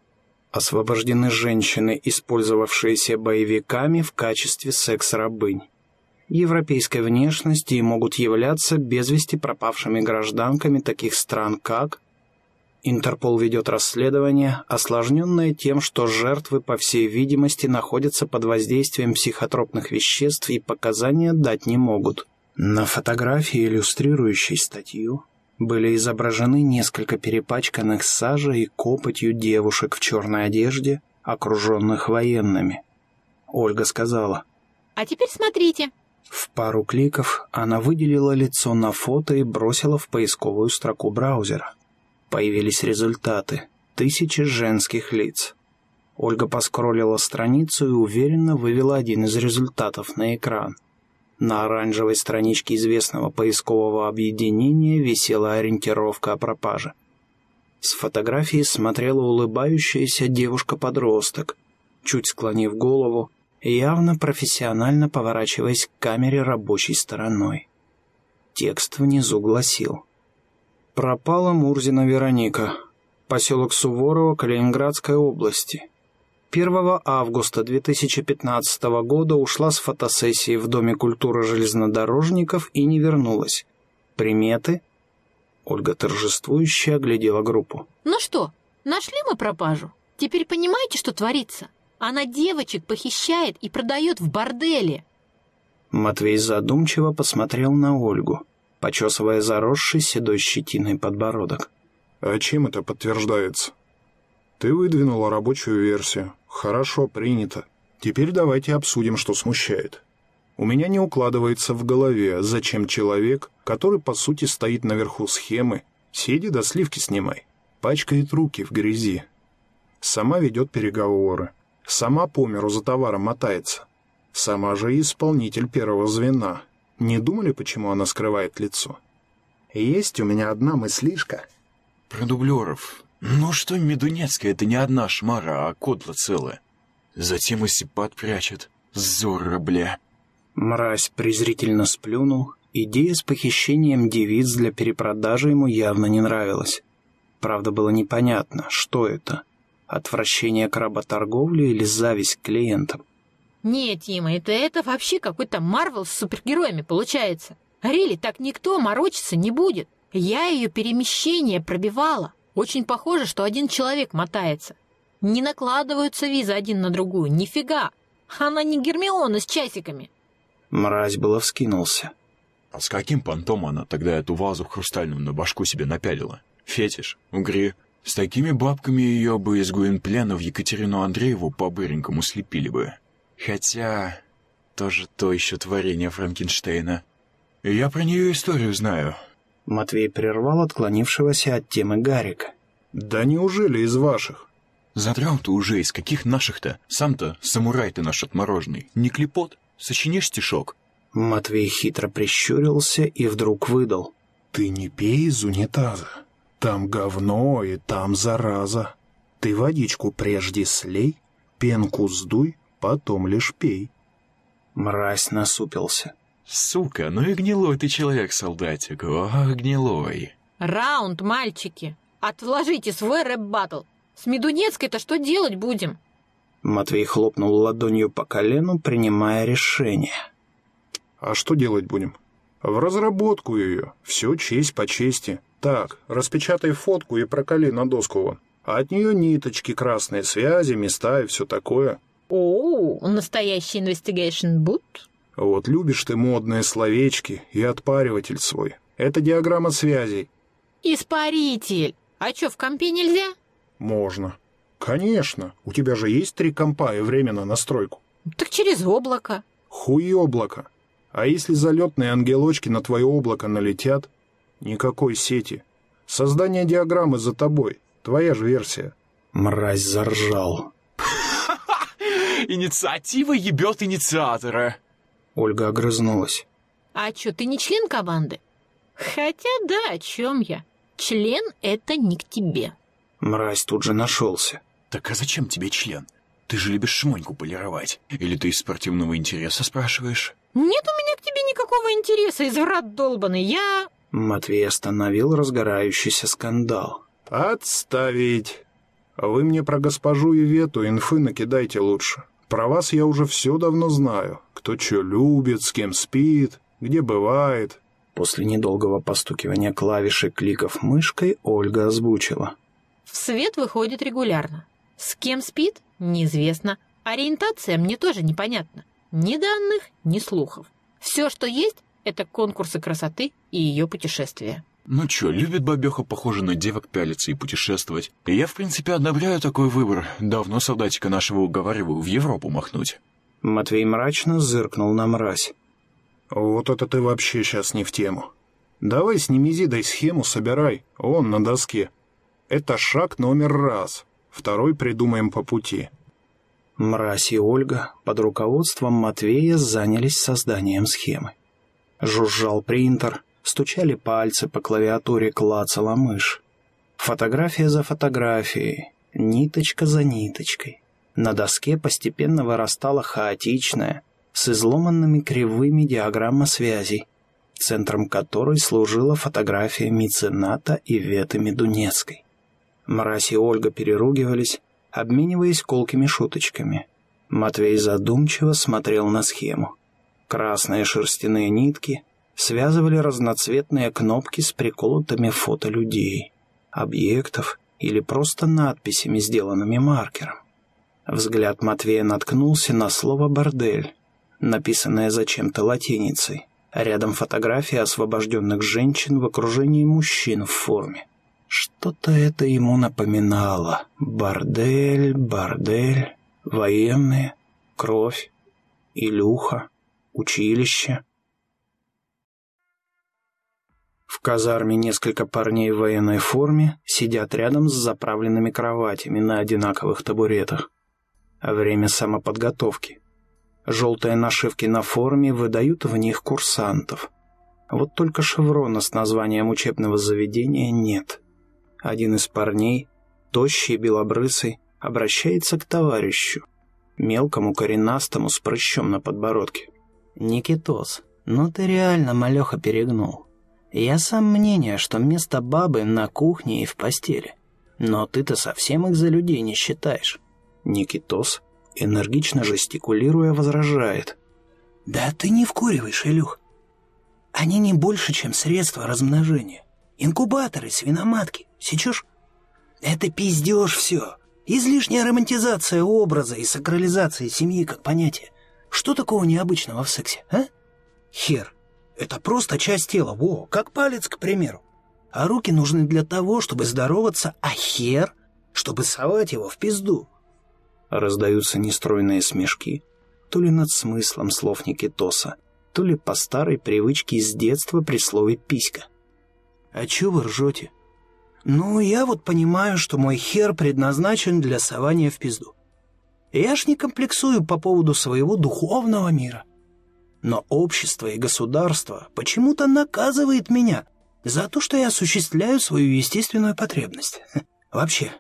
Освобождены женщины, использовавшиеся боевиками в качестве секс-рабынь европейской внешности и могут являться без вести пропавшими гражданками таких стран, как... Интерпол ведет расследование, осложненное тем, что жертвы, по всей видимости, находятся под воздействием психотропных веществ и показания дать не могут. На фотографии, иллюстрирующей статью, были изображены несколько перепачканных сажей и копотью девушек в черной одежде, окруженных военными. Ольга сказала. «А теперь смотрите». В пару кликов она выделила лицо на фото и бросила в поисковую строку браузера. Появились результаты. Тысячи женских лиц. Ольга поскроллила страницу и уверенно вывела один из результатов на экран. На оранжевой страничке известного поискового объединения висела ориентировка о пропаже. С фотографии смотрела улыбающаяся девушка-подросток, чуть склонив голову, явно профессионально поворачиваясь к камере рабочей стороной. Текст внизу гласил «Пропала Мурзина Вероника, поселок Суворово, Калининградской области. 1 августа 2015 года ушла с фотосессии в Доме культуры железнодорожников и не вернулась. Приметы?» Ольга торжествующе оглядела группу. Ну что, нашли мы пропажу? Теперь понимаете, что творится? Она девочек похищает и продает в борделе. Матвей задумчиво посмотрел на Ольгу, почесывая заросший седой щетиной подбородок. А чем это подтверждается? Ты выдвинула рабочую версию. Хорошо, принято. Теперь давайте обсудим, что смущает. У меня не укладывается в голове, зачем человек, который по сути стоит наверху схемы, сиди до сливки снимай, пачкает руки в грязи. Сама ведет переговоры, Сама по миру за товаром мотается. Сама же исполнитель первого звена. Не думали, почему она скрывает лицо? Есть у меня одна мыслишка. Про дублеров. Ну что, Медунецкая, это не одна шмара, а кодла целая. Затем и сипат прячет. Зорро, бля. Мразь презрительно сплюнул. Идея с похищением девиц для перепродажи ему явно не нравилась. Правда, было непонятно, что это — Отвращение к работорговле или зависть к клиентам? Нет, Тима, это, это вообще какой-то Марвел с супергероями получается. Рили, так никто морочиться не будет. Я ее перемещение пробивала. Очень похоже, что один человек мотается. Не накладываются визы один на другую, нифига. Она не Гермиона с часиками. Мразь было вскинулся. А с каким понтом она тогда эту вазу хрустальную на башку себе напялила? Фетиш, угри. С такими бабками ее бы из Гуинплена в Екатерину Андрееву по-быренькому слепили бы. Хотя, тоже то еще творение Франкенштейна. Я про нее историю знаю. Матвей прервал отклонившегося от темы Гарика. Да неужели из ваших? Задрал ты уже, из каких наших-то? Сам-то самурай ты наш отмороженный. Не клепот? Сочинишь стишок? Матвей хитро прищурился и вдруг выдал. Ты не пей из унитаза. Там говно и там зараза. Ты водичку прежде слей, пенку сдуй, потом лишь пей. Мразь насупился. Сука, ну и гнилой ты человек, солдатик. О, гнилой. Раунд, мальчики. Отложите свой рэп-баттл. С Медунецкой-то что делать будем? Матвей хлопнул ладонью по колену, принимая решение. А что делать будем? В разработку ее. Все честь по чести. Так, распечатай фотку и проколи на доску вон. А от нее ниточки, красные связи, места и все такое. О, настоящий boot? Вот любишь ты модные словечки и отпариватель свой. Это диаграмма связей. Испаритель. А что, в компе нельзя? Можно. Конечно. У тебя же есть три компа и время на настройку. Так через облако. Хуй облако. А если залетные ангелочки на твое облако налетят? Никакой сети. Создание диаграммы за тобой. Твоя же версия. Мразь заржал. Инициатива ебет инициатора. Ольга огрызнулась. А что, ты не член команды? Хотя да, о чем я? Член — это не к тебе. Мразь тут же нашелся. Так а зачем тебе член? Ты же любишь шмоньку полировать. Или ты из спортивного интереса спрашиваешь? Нет у меня к тебе никакого интереса, изврат долбанный. Я... Матвей остановил разгорающийся скандал. «Отставить! Вы мне про госпожу Ивету инфы накидайте лучше. Про вас я уже все давно знаю. Кто что любит, с кем спит, где бывает». После недолгого постукивания клавиши кликов мышкой Ольга озвучила. В свет выходит регулярно. С кем спит? Неизвестно. Ориентация мне тоже непонятна. Ни данных, ни слухов. Все, что есть, это конкурсы красоты и ее путешествия. Ну чё, любит бабёха, похоже, на девок пялиться и путешествовать. И я, в принципе, одобряю такой выбор. Давно солдатика нашего уговариваю в Европу махнуть. Матвей мрачно зыркнул на мразь. «Вот это ты вообще сейчас не в тему. Давай сними Зидой схему, собирай, он на доске. Это шаг номер раз. Второй придумаем по пути». Мразь и Ольга под руководством Матвея занялись созданием схемы. Жужжал принтер, стучали пальцы по клавиатуре, клацала мышь. Фотография за фотографией, ниточка за ниточкой. На доске постепенно вырастала хаотичная, с изломанными кривыми диаграмма связей, центром которой служила фотография мецената Иветы Медунецкой. Мразь и Ольга переругивались, обмениваясь колкими шуточками. Матвей задумчиво смотрел на схему. Красные шерстяные нитки связывали разноцветные кнопки с приколотыми фото людей, объектов или просто надписями, сделанными маркером. Взгляд Матвея наткнулся на слово «бордель», написанное зачем-то латиницей, рядом фотографии освобожденных женщин в окружении мужчин в форме. Что-то это ему напоминало. Бордель, бордель, военные, кровь, Илюха, училище. В казарме несколько парней в военной форме сидят рядом с заправленными кроватями на одинаковых табуретах. Время самоподготовки. Желтые нашивки на форме выдают в них курсантов. Вот только шеврона с названием учебного заведения нет. Один из парней, тощий, белобрысый, обращается к товарищу, мелкому коренастому с прыщом на подбородке. «Никитос, ну ты реально, малеха, перегнул. Я сам мнения, что место бабы на кухне и в постели. Но ты-то совсем их за людей не считаешь». Никитос, энергично жестикулируя, возражает. «Да ты не вкуриваешь, Илюх. Они не больше, чем средства размножения. Инкубаторы, свиноматки. Сечешь? Это пиздеж все. Излишняя романтизация образа и сакрализация семьи как понятия. Что такого необычного в сексе, а? Хер. Это просто часть тела, во, как палец, к примеру. А руки нужны для того, чтобы здороваться, а хер, чтобы совать его в пизду. Раздаются нестройные смешки, то ли над смыслом слов Никитоса, то ли по старой привычке из детства при слове «писька». «А чё вы ржете?» «Ну, я вот понимаю, что мой хер предназначен для сования в пизду. Я ж не комплексую по поводу своего духовного мира. Но общество и государство почему-то наказывает меня за то, что я осуществляю свою естественную потребность. Вообще,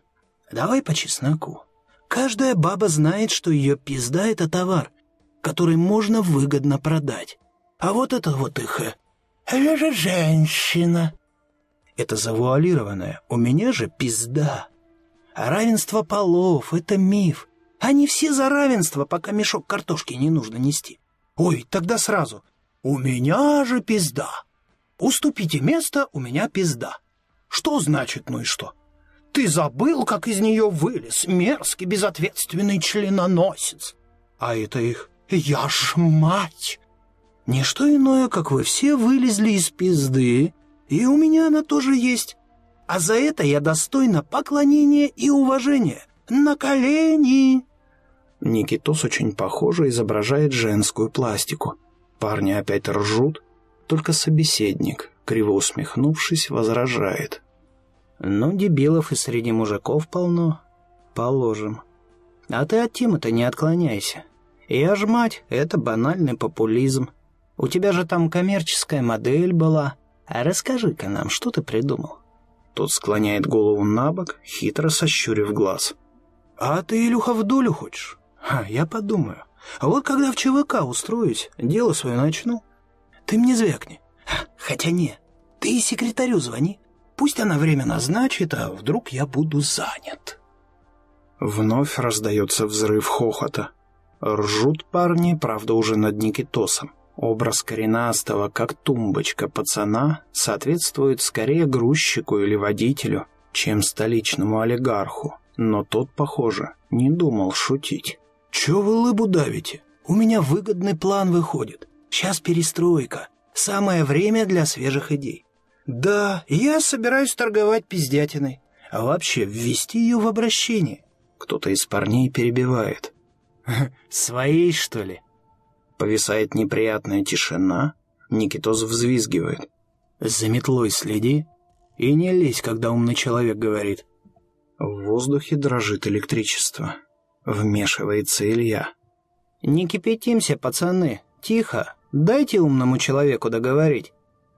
давай по чесноку. Каждая баба знает, что ее пизда — это товар, который можно выгодно продать. А вот это вот их... «Это же женщина!» Это завуалированное. У меня же пизда. А равенство полов — это миф. Они все за равенство, пока мешок картошки не нужно нести. Ой, тогда сразу. У меня же пизда. Уступите место, у меня пизда. Что значит ну и что? Ты забыл, как из нее вылез мерзкий, безответственный членоносец. А это их «Я ж мать!» Не что иное, как вы все вылезли из пизды, и у меня она тоже есть. А за это я достойна поклонения и уважения. На колени!» Никитос очень похоже изображает женскую пластику. Парни опять ржут, только собеседник, криво усмехнувшись, возражает. «Ну, дебилов и среди мужиков полно. Положим. А ты от Тима-то не отклоняйся. Я ж мать, это банальный популизм. У тебя же там коммерческая модель была. А расскажи-ка нам, что ты придумал?» Тот склоняет голову на бок, хитро сощурив глаз. «А ты, Илюха, в долю хочешь?» А, я подумаю. А вот когда в ЧВК устроюсь, дело свое начну, ты мне звякни. Хотя не, ты секретарю звони. Пусть она время назначит, а вдруг я буду занят. Вновь раздается взрыв хохота. Ржут парни, правда, уже над Никитосом. Образ коренастого, как тумбочка пацана, соответствует скорее грузчику или водителю, чем столичному олигарху. Но тот, похоже, не думал шутить. «Чё вы лыбу давите? У меня выгодный план выходит. Сейчас перестройка. Самое время для свежих идей. Да, я собираюсь торговать пиздятиной. А вообще ввести ее в обращение». Кто-то из парней перебивает. «Своей, что ли?» Повисает неприятная тишина. Никитос взвизгивает. «За метлой следи и не лезь, когда умный человек говорит». В воздухе дрожит электричество. Вмешивается Илья. «Не кипятимся, пацаны. Тихо. Дайте умному человеку договорить».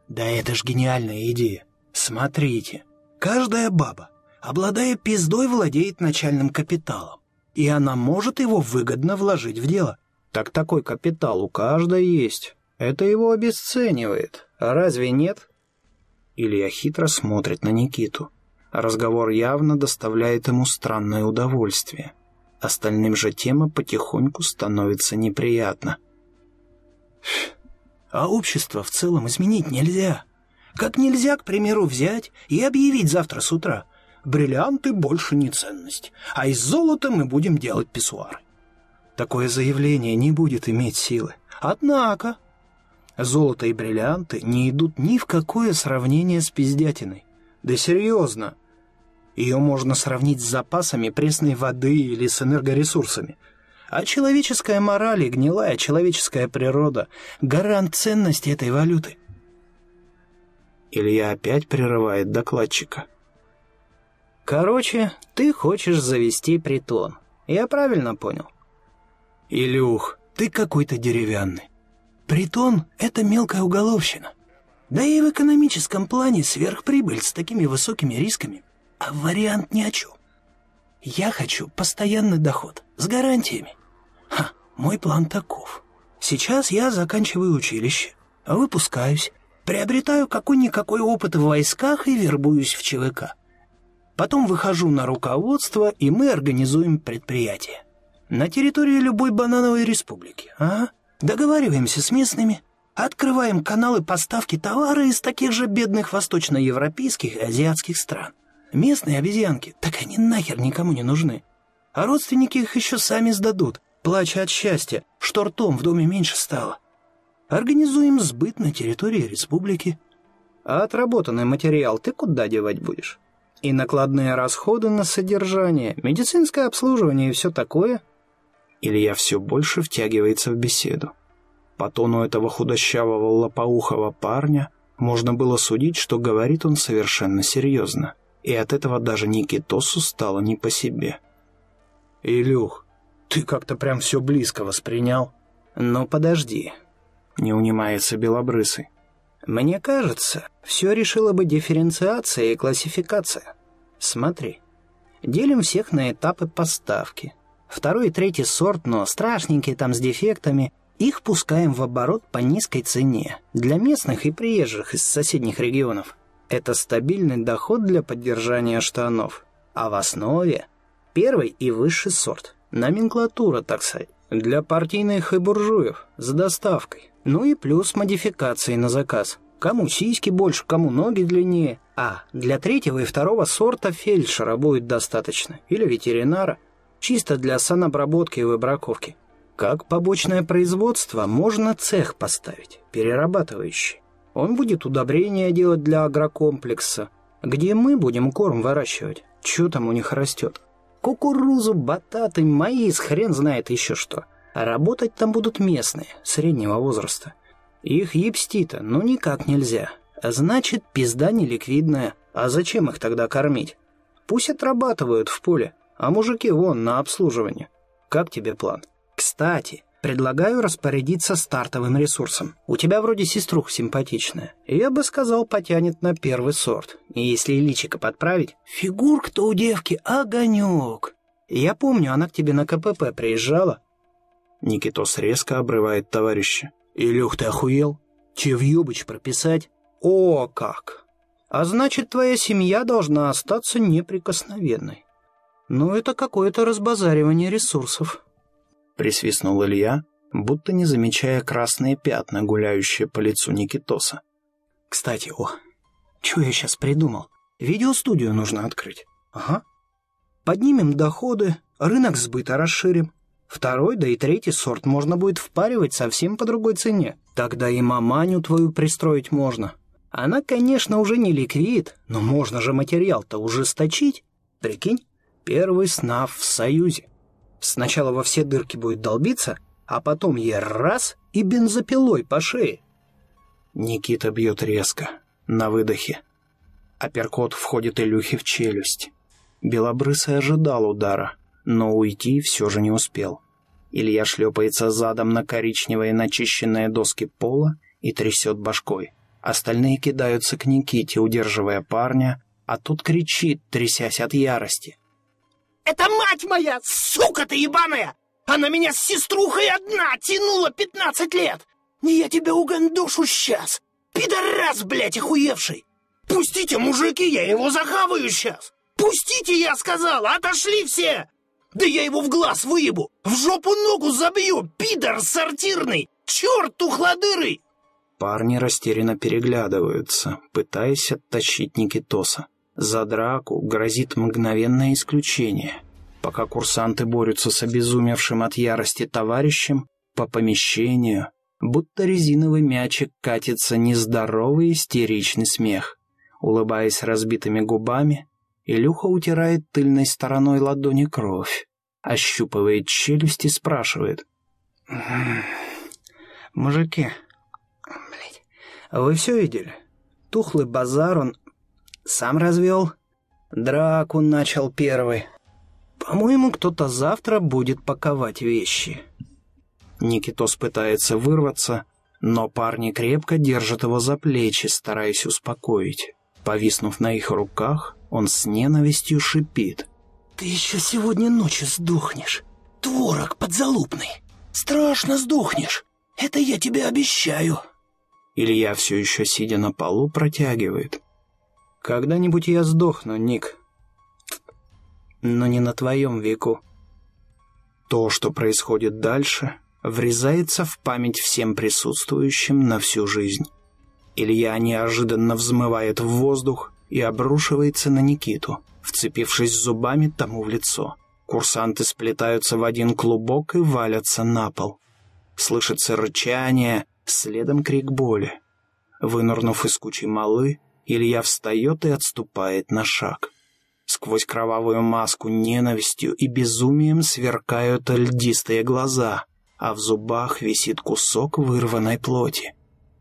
«Да это ж гениальная идея. Смотрите. Каждая баба, обладая пиздой, владеет начальным капиталом. И она может его выгодно вложить в дело. Так такой капитал у каждой есть. Это его обесценивает. А разве нет?» Илья хитро смотрит на Никиту. Разговор явно доставляет ему странное удовольствие. Остальным же тема потихоньку становится неприятна. А общество в целом изменить нельзя. Как нельзя, к примеру, взять и объявить завтра с утра «бриллианты больше не ценность, а из золота мы будем делать писсуары». Такое заявление не будет иметь силы. Однако, золото и бриллианты не идут ни в какое сравнение с пиздятиной. Да серьезно, ее можно сравнить с запасами пресной воды или с энергоресурсами. А человеческая мораль и гнилая человеческая природа — гарант ценности этой валюты. Илья опять прерывает докладчика. «Короче, ты хочешь завести притон. Я правильно понял?» «Илюх, ты какой-то деревянный. Притон — это мелкая уголовщина. Да и в экономическом плане сверхприбыль с такими высокими рисками а вариант ни о чем. Я хочу постоянный доход с гарантиями. Ха, мой план таков. Сейчас я заканчиваю училище, выпускаюсь, приобретаю какой-никакой опыт в войсках и вербуюсь в ЧВК. Потом выхожу на руководство, и мы организуем предприятие. На территории любой банановой республики, ага. Договариваемся с местными, Открываем каналы поставки товара из таких же бедных восточноевропейских и азиатских стран. Местные обезьянки, так они нахер никому не нужны. А родственники их еще сами сдадут, плача от счастья, что ртом в доме меньше стало. Организуем сбыт на территории республики. А отработанный материал ты куда девать будешь? И накладные расходы на содержание, медицинское обслуживание и все такое? Илья все больше втягивается в беседу. По тону этого худощавого лопоухого парня можно было судить, что говорит он совершенно серьезно. И от этого даже Никитосу стало не по себе. «Илюх, ты как-то прям все близко воспринял?» «Ну, подожди», — не унимается Белобрысый. «Мне кажется, все решила бы дифференциация и классификация. Смотри, делим всех на этапы поставки. Второй и третий сорт, но страшненькие там с дефектами — их пускаем в оборот по низкой цене для местных и приезжих из соседних регионов. Это стабильный доход для поддержания штанов. А в основе первый и высший сорт. Номенклатура, так сказать. Для партийных и буржуев, с доставкой. Ну и плюс модификации на заказ. Кому сиськи больше, кому ноги длиннее. А для третьего и второго сорта фельдшера будет достаточно. Или ветеринара. Чисто для санобработки и выбраковки. Как побочное производство можно цех поставить, перерабатывающий. Он будет удобрения делать для агрокомплекса, где мы будем корм выращивать. Что там у них растет? Кукурузу, бататы, маис, хрен знает еще что. Работать там будут местные, среднего возраста. Их ебстито, ну никак нельзя. Значит, пизда неликвидная. А зачем их тогда кормить? Пусть отрабатывают в поле, а мужики вон на обслуживание. Как тебе план? Кстати, предлагаю распорядиться стартовым ресурсом. У тебя вроде сеструха симпатичная. Я бы сказал, потянет на первый сорт. И если личико подправить, фигурка-то у девки огонек. Я помню, она к тебе на КПП приезжала. Никитос резко обрывает товарища. Илюх, ты охуел? Чевьюбыч прописать? О, как! А значит, твоя семья должна остаться неприкосновенной. Ну, это какое-то разбазаривание ресурсов. — присвистнул Илья, будто не замечая красные пятна, гуляющие по лицу Никитоса. «Кстати, о, что я сейчас придумал? Видеостудию нужно открыть. Ага. Поднимем доходы, рынок сбыта расширим. Второй, да и третий сорт можно будет впаривать совсем по другой цене. Тогда и маманю твою пристроить можно. Она, конечно, уже не ликвид, но можно же материал-то ужесточить. Прикинь, первый снав в Союзе. Сначала во все дырки будет долбиться, а потом ей раз и бензопилой по шее. Никита бьет резко, на выдохе. Апперкот входит Илюхе в челюсть. Белобрысый ожидал удара, но уйти все же не успел. Илья шлепается задом на коричневые начищенные доски пола и трясет башкой. Остальные кидаются к Никите, удерживая парня, а тот кричит, трясясь от ярости. Это мать моя, сука ты ебаная! Она меня с сеструхой одна тянула пятнадцать лет! Я тебя угандошу сейчас! Пидорас, блядь, охуевший! Пустите, мужики, я его захаваю сейчас! Пустите, я сказала, отошли все! Да я его в глаз выебу, в жопу ногу забью, пидор сортирный, черт тухлодырый! Парни растерянно переглядываются, пытаясь оттащить Никитоса. За драку грозит мгновенное исключение. Пока курсанты борются с обезумевшим от ярости товарищем, по помещению, будто резиновый мячик, катится нездоровый истеричный смех. Улыбаясь разбитыми губами, Илюха утирает тыльной стороной ладони кровь, ощупывает челюсть и спрашивает. «Мужики, вы все видели? Тухлый базар он сам развел. Драку начал первый. По-моему, кто-то завтра будет паковать вещи. Никитос пытается вырваться, но парни крепко держат его за плечи, стараясь успокоить. Повиснув на их руках, он с ненавистью шипит. «Ты еще сегодня ночью сдохнешь. Творог подзалупный. Страшно сдохнешь. Это я тебе обещаю». Илья все еще сидя на полу протягивает. Когда-нибудь я сдохну, Ник. Но не на твоем веку. То, что происходит дальше, врезается в память всем присутствующим на всю жизнь. Илья неожиданно взмывает в воздух и обрушивается на Никиту, вцепившись зубами тому в лицо. Курсанты сплетаются в один клубок и валятся на пол. Слышится рычание, следом крик боли. Вынырнув из кучи малы, Илья встает и отступает на шаг. Сквозь кровавую маску ненавистью и безумием сверкают льдистые глаза, а в зубах висит кусок вырванной плоти.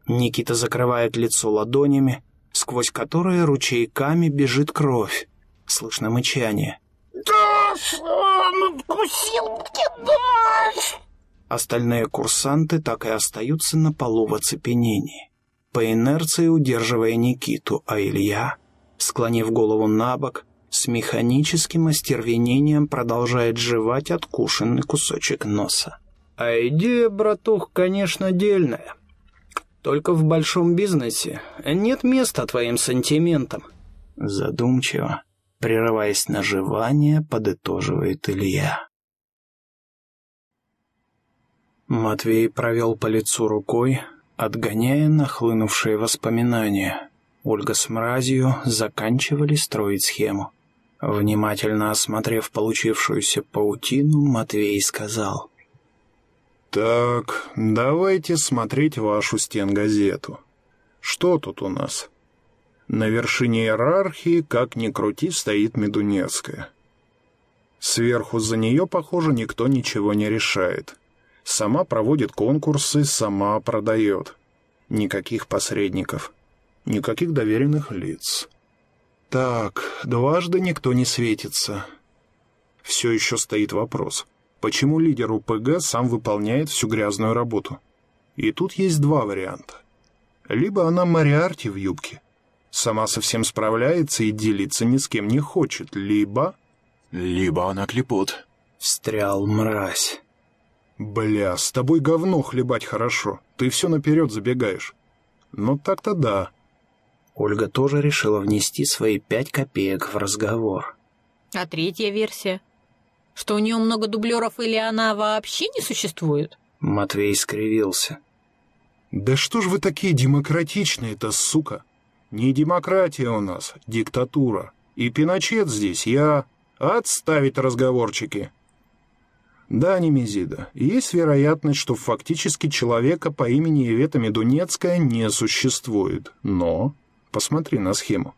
Никита закрывает лицо ладонями, сквозь которые ручейками бежит кровь. Слышно мычание. Даш, он откусил мне дашь! Остальные курсанты так и остаются на полу в оцепенении, по инерции удерживая Никиту, а Илья, склонив голову на бок, с механическим остервенением продолжает жевать откушенный кусочек носа. А идея, братух, конечно, дельная. Только в большом бизнесе нет места твоим сантиментам. Задумчиво, прерываясь на жевание, подытоживает Илья. Матвей провел по лицу рукой, отгоняя нахлынувшие воспоминания. Ольга с мразью заканчивали строить схему. Внимательно осмотрев получившуюся паутину, Матвей сказал. «Так, давайте смотреть вашу стенгазету. Что тут у нас?» На вершине иерархии, как ни крути, стоит Медунецкая. Сверху за нее, похоже, никто ничего не решает. Сама проводит конкурсы, сама продает. Никаких посредников, никаких доверенных лиц. Так, дважды никто не светится. Все еще стоит вопрос, почему лидер УПГ сам выполняет всю грязную работу? И тут есть два варианта. Либо она Мариарти в юбке, сама совсем справляется и делиться ни с кем не хочет, либо... Либо она клепот. Встрял мразь. Бля, с тобой говно хлебать хорошо, ты все наперед забегаешь. Ну так-то да. Ольга тоже решила внести свои пять копеек в разговор. А третья версия? Что у нее много дублеров или она вообще не существует? Матвей скривился. Да что ж вы такие демократичные-то, сука? Не демократия у нас, диктатура. И Пиночет здесь, я... Отставить разговорчики. Да, Немезида, есть вероятность, что фактически человека по имени Ивета Медунецкая не существует. Но посмотри на схему.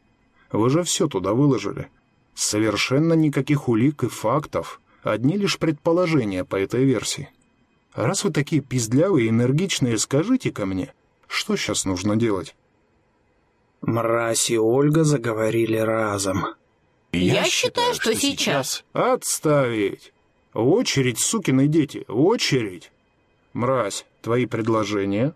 Вы же все туда выложили. Совершенно никаких улик и фактов. Одни лишь предположения по этой версии. Раз вы такие пиздлявые и энергичные, скажите-ка мне, что сейчас нужно делать? Мразь и Ольга заговорили разом. Я, считаю, что, сейчас... Отставить! В очередь, сукины дети, в очередь! Мразь, твои предложения?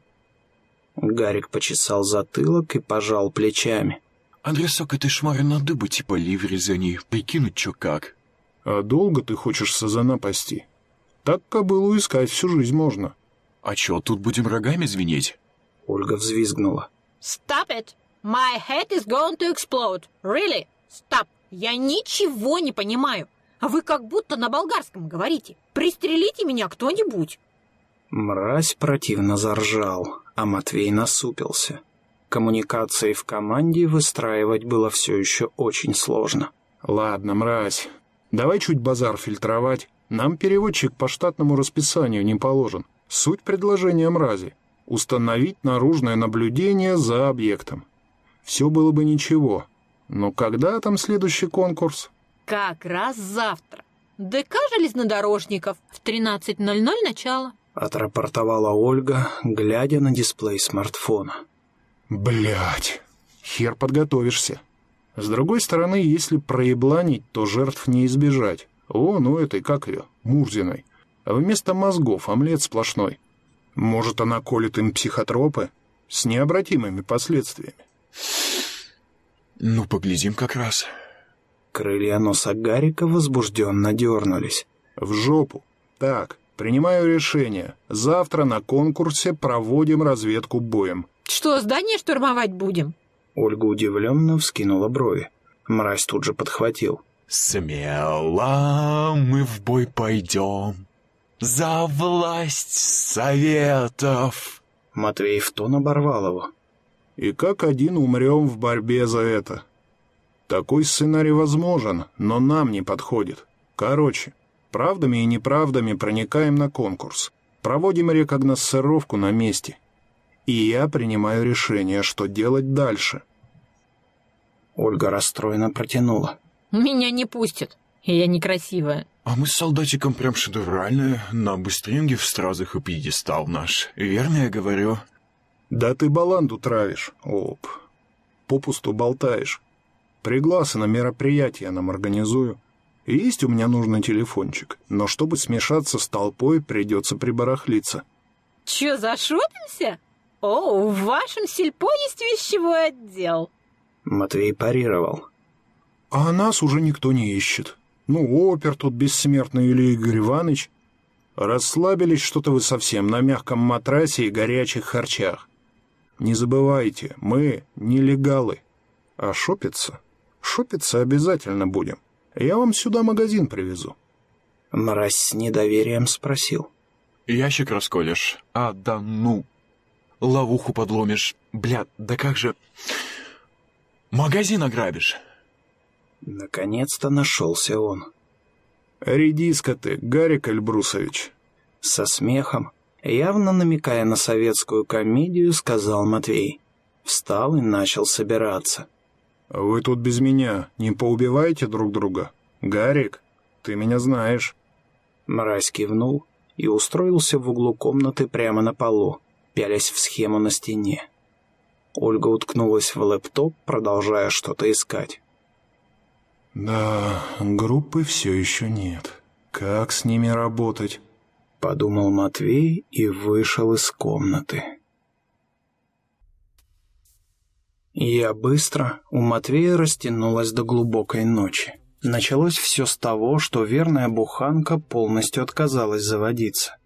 Гарик почесал затылок и пожал плечами. Адресок этой шмары надо бы типа ливри за ней, прикинуть чё как. А долго ты хочешь сазана пасти? Так кобылу искать всю жизнь можно. А чё, тут будем рогами звенеть? Ольга взвизгнула. Stop it! My head is going to explode. Really? Stop! Я ничего не понимаю. А вы как будто на болгарском говорите. Пристрелите меня кто-нибудь. Мразь противно заржал, а Матвей насупился. Коммуникации в команде выстраивать было все еще очень сложно. Ладно, мразь, давай чуть базар фильтровать. Нам переводчик по штатному расписанию не положен. Суть предложения мрази — установить наружное наблюдение за объектом. Все было бы ничего. Но когда там следующий конкурс? Как раз завтра. ДК железнодорожников в 13.00 начало. Отрапортовала Ольга, глядя на дисплей смартфона. Блять, хер подготовишься. С другой стороны, если проебланить, то жертв не избежать. О, ну этой, как ее, Мурзиной. А вместо мозгов омлет сплошной. Может, она колет им психотропы с необратимыми последствиями. Ну, поглядим как раз. Крылья носа Гарика возбужденно дернулись. В жопу. Так, принимаю решение. Завтра на конкурсе проводим разведку боем. Что, здание штурмовать будем? Ольга удивленно вскинула брови. Мразь тут же подхватил. Смело мы в бой пойдем. За власть советов!» Матвеев тон оборвал его. «И как один умрем в борьбе за это. Такой сценарий возможен, но нам не подходит. Короче, правдами и неправдами проникаем на конкурс. Проводим рекогносцировку на месте. И я принимаю решение, что делать дальше». Ольга расстроенно протянула. Меня не пустят. Я некрасивая. А мы с солдатиком прям шедевральные, на быстринге в стразах и пьедестал наш. Верно я говорю? «Да ты баланду травишь, оп. Попусту болтаешь. Пригласы на мероприятие нам организую. Есть у меня нужный телефончик, но чтобы смешаться с толпой, придется прибарахлиться». Чё, зашопимся? О, в вашем сельпо есть вещевой отдел. Матвей парировал. «А нас уже никто не ищет. Ну, опер тут бессмертный или Игорь Иванович. Расслабились что-то вы совсем на мягком матрасе и горячих харчах. Не забывайте, мы нелегалы. А шопиться? Шопиться обязательно будем. Я вам сюда магазин привезу». Мразь с недоверием спросил. Ящик расколешь. А, да ну. Ловуху подломишь. Бля, да как же... Магазин ограбишь. Наконец-то нашелся он. «Редиска ты, Гарик Эльбрусович». Со смехом, явно намекая на советскую комедию, сказал Матвей. Встал и начал собираться. «Вы тут без меня не поубиваете друг друга? Гарик, ты меня знаешь». Мразь кивнул и устроился в углу комнаты прямо на полу, пялясь в схему на стене. Ольга уткнулась в лэптоп, продолжая что-то искать. «Да, группы все еще нет. Как с ними работать?» Подумал Матвей и вышел из комнаты. Я быстро, у Матвея растянулась до глубокой ночи. Началось все с того, что верная буханка полностью отказалась заводиться.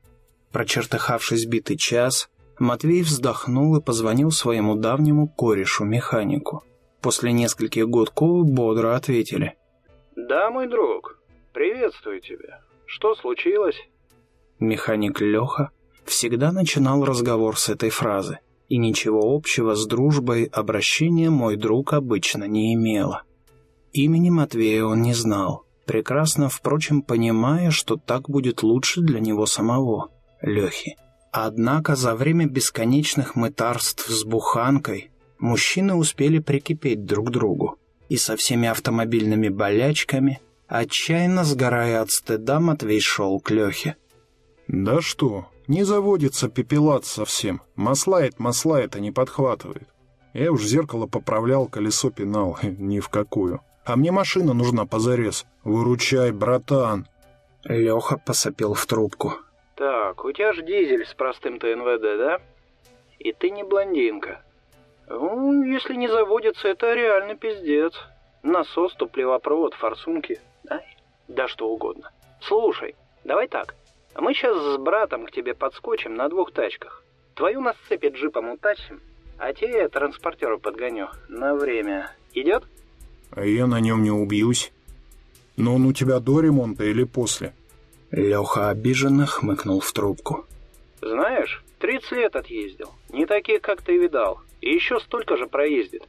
Прочертыхавшись битый час, Матвей вздохнул и позвонил своему давнему корешу-механику. После нескольких гудков бодро ответили. «Да, мой друг, приветствую тебя. Что случилось?» Механик Леха всегда начинал разговор с этой фразы, и ничего общего с дружбой обращение мой друг обычно не имело. Имени Матвея он не знал, прекрасно, впрочем, понимая, что так будет лучше для него самого, Лехи. Однако за время бесконечных мытарств с буханкой мужчины успели прикипеть друг к другу, и со всеми автомобильными болячками, отчаянно сгорая от стыда, Матвей шел к Лехе. «Да что, не заводится пепелат совсем. Маслает, маслает, а не подхватывает. Я уж зеркало поправлял, колесо пинал, (laughs) ни в какую. А мне машина нужна позарез. Выручай, братан!» Леха посопел в трубку. «Так, у тебя же дизель с простым ТНВД, да? И ты не блондинка. Ну, если не заводится, это реально пиздец. Насос, туплевопровод, форсунки, да? Да что угодно. Слушай, давай так. Мы сейчас с братом к тебе подскочим на двух тачках. Твою на сцепе джипом утащим, а тебе транспортеру подгоню на время. Идет? А я на нем не убьюсь. Но он у тебя до ремонта или после? Леха обиженно хмыкнул в трубку. Знаешь, 30 лет отъездил. Не таких, как ты видал. И еще столько же проездит.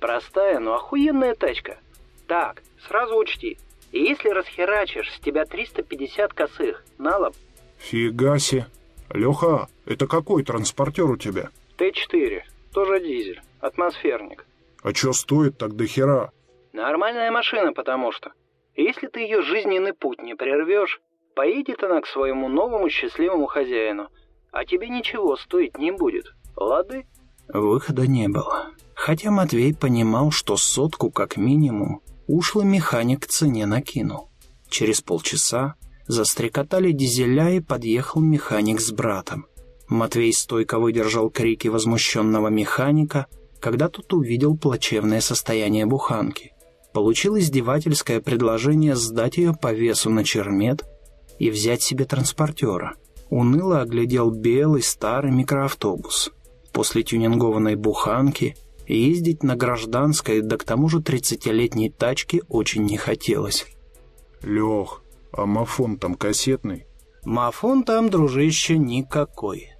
Простая, но охуенная тачка. Так, сразу учти. Если расхерачишь, с тебя 350 косых. Налоб. Фига себе. Леха, это какой транспортер у тебя? Т4. Тоже дизель. Атмосферник. А что стоит так до хера? Нормальная машина, потому что. Если ты ее жизненный путь не прервешь, поедет она к своему новому счастливому хозяину, а тебе ничего стоить не будет. Лады? Выхода не было. Хотя Матвей понимал, что сотку как минимум ушлый механик к цене накинул. Через полчаса застрекотали дизеля и подъехал механик с братом. Матвей стойко выдержал крики возмущенного механика, когда тот увидел плачевное состояние буханки. Получил издевательское предложение сдать ее по весу на чермет и взять себе транспортера. Уныло оглядел белый старый микроавтобус. После тюнингованной буханки ездить на гражданской, да к тому же тридцатилетней тачке очень не хотелось. Лех, а мафон там кассетный? Мафон там, дружище, никакой.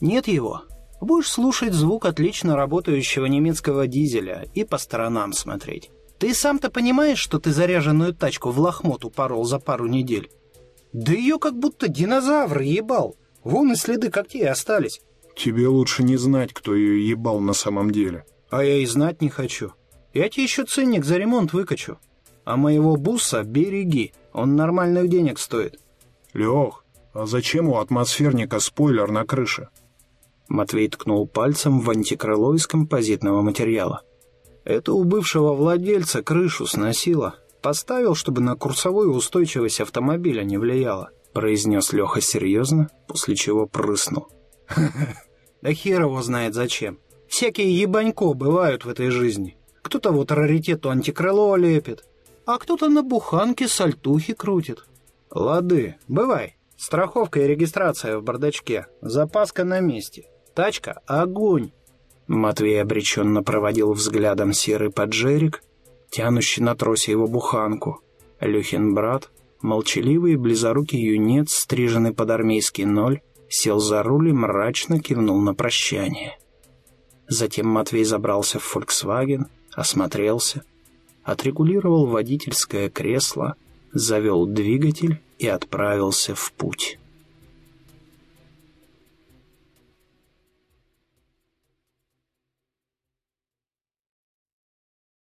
Нет его. Будешь слушать звук отлично работающего немецкого дизеля и по сторонам смотреть. Ты сам-то понимаешь, что ты заряженную тачку в лохмот упорол за пару недель? Да ее как будто динозавр ебал. Вон и следы когтей остались. Тебе лучше не знать, кто ее ебал на самом деле. А я и знать не хочу. Я тебе еще ценник за ремонт выкачу. А моего буса береги, он нормальных денег стоит. Лех, а зачем у атмосферника спойлер на крыше? Матвей ткнул пальцем в антикрыло из композитного материала. Это у бывшего владельца крышу сносило. Поставил, чтобы на курсовую устойчивость автомобиля не влияло, произнес Леха серьезно, после чего прыснул. (laughs) Да хер его знает зачем. Всякие ебанько бывают в этой жизни. Кто-то вот раритету антикрыло лепит, а кто-то на буханке сальтухи крутит. Лады, бывай. Страховка и регистрация в бардачке. Запаска на месте. Тачка — огонь. Матвей обреченно проводил взглядом серый поджерик, тянущий на тросе его буханку. Люхин брат, молчаливый и близорукий юнец, стриженный под армейский ноль, сел за руль и мрачно кивнул на прощание. Затем Матвей забрался в «Фольксваген», осмотрелся, отрегулировал водительское кресло, завел двигатель и отправился в путь.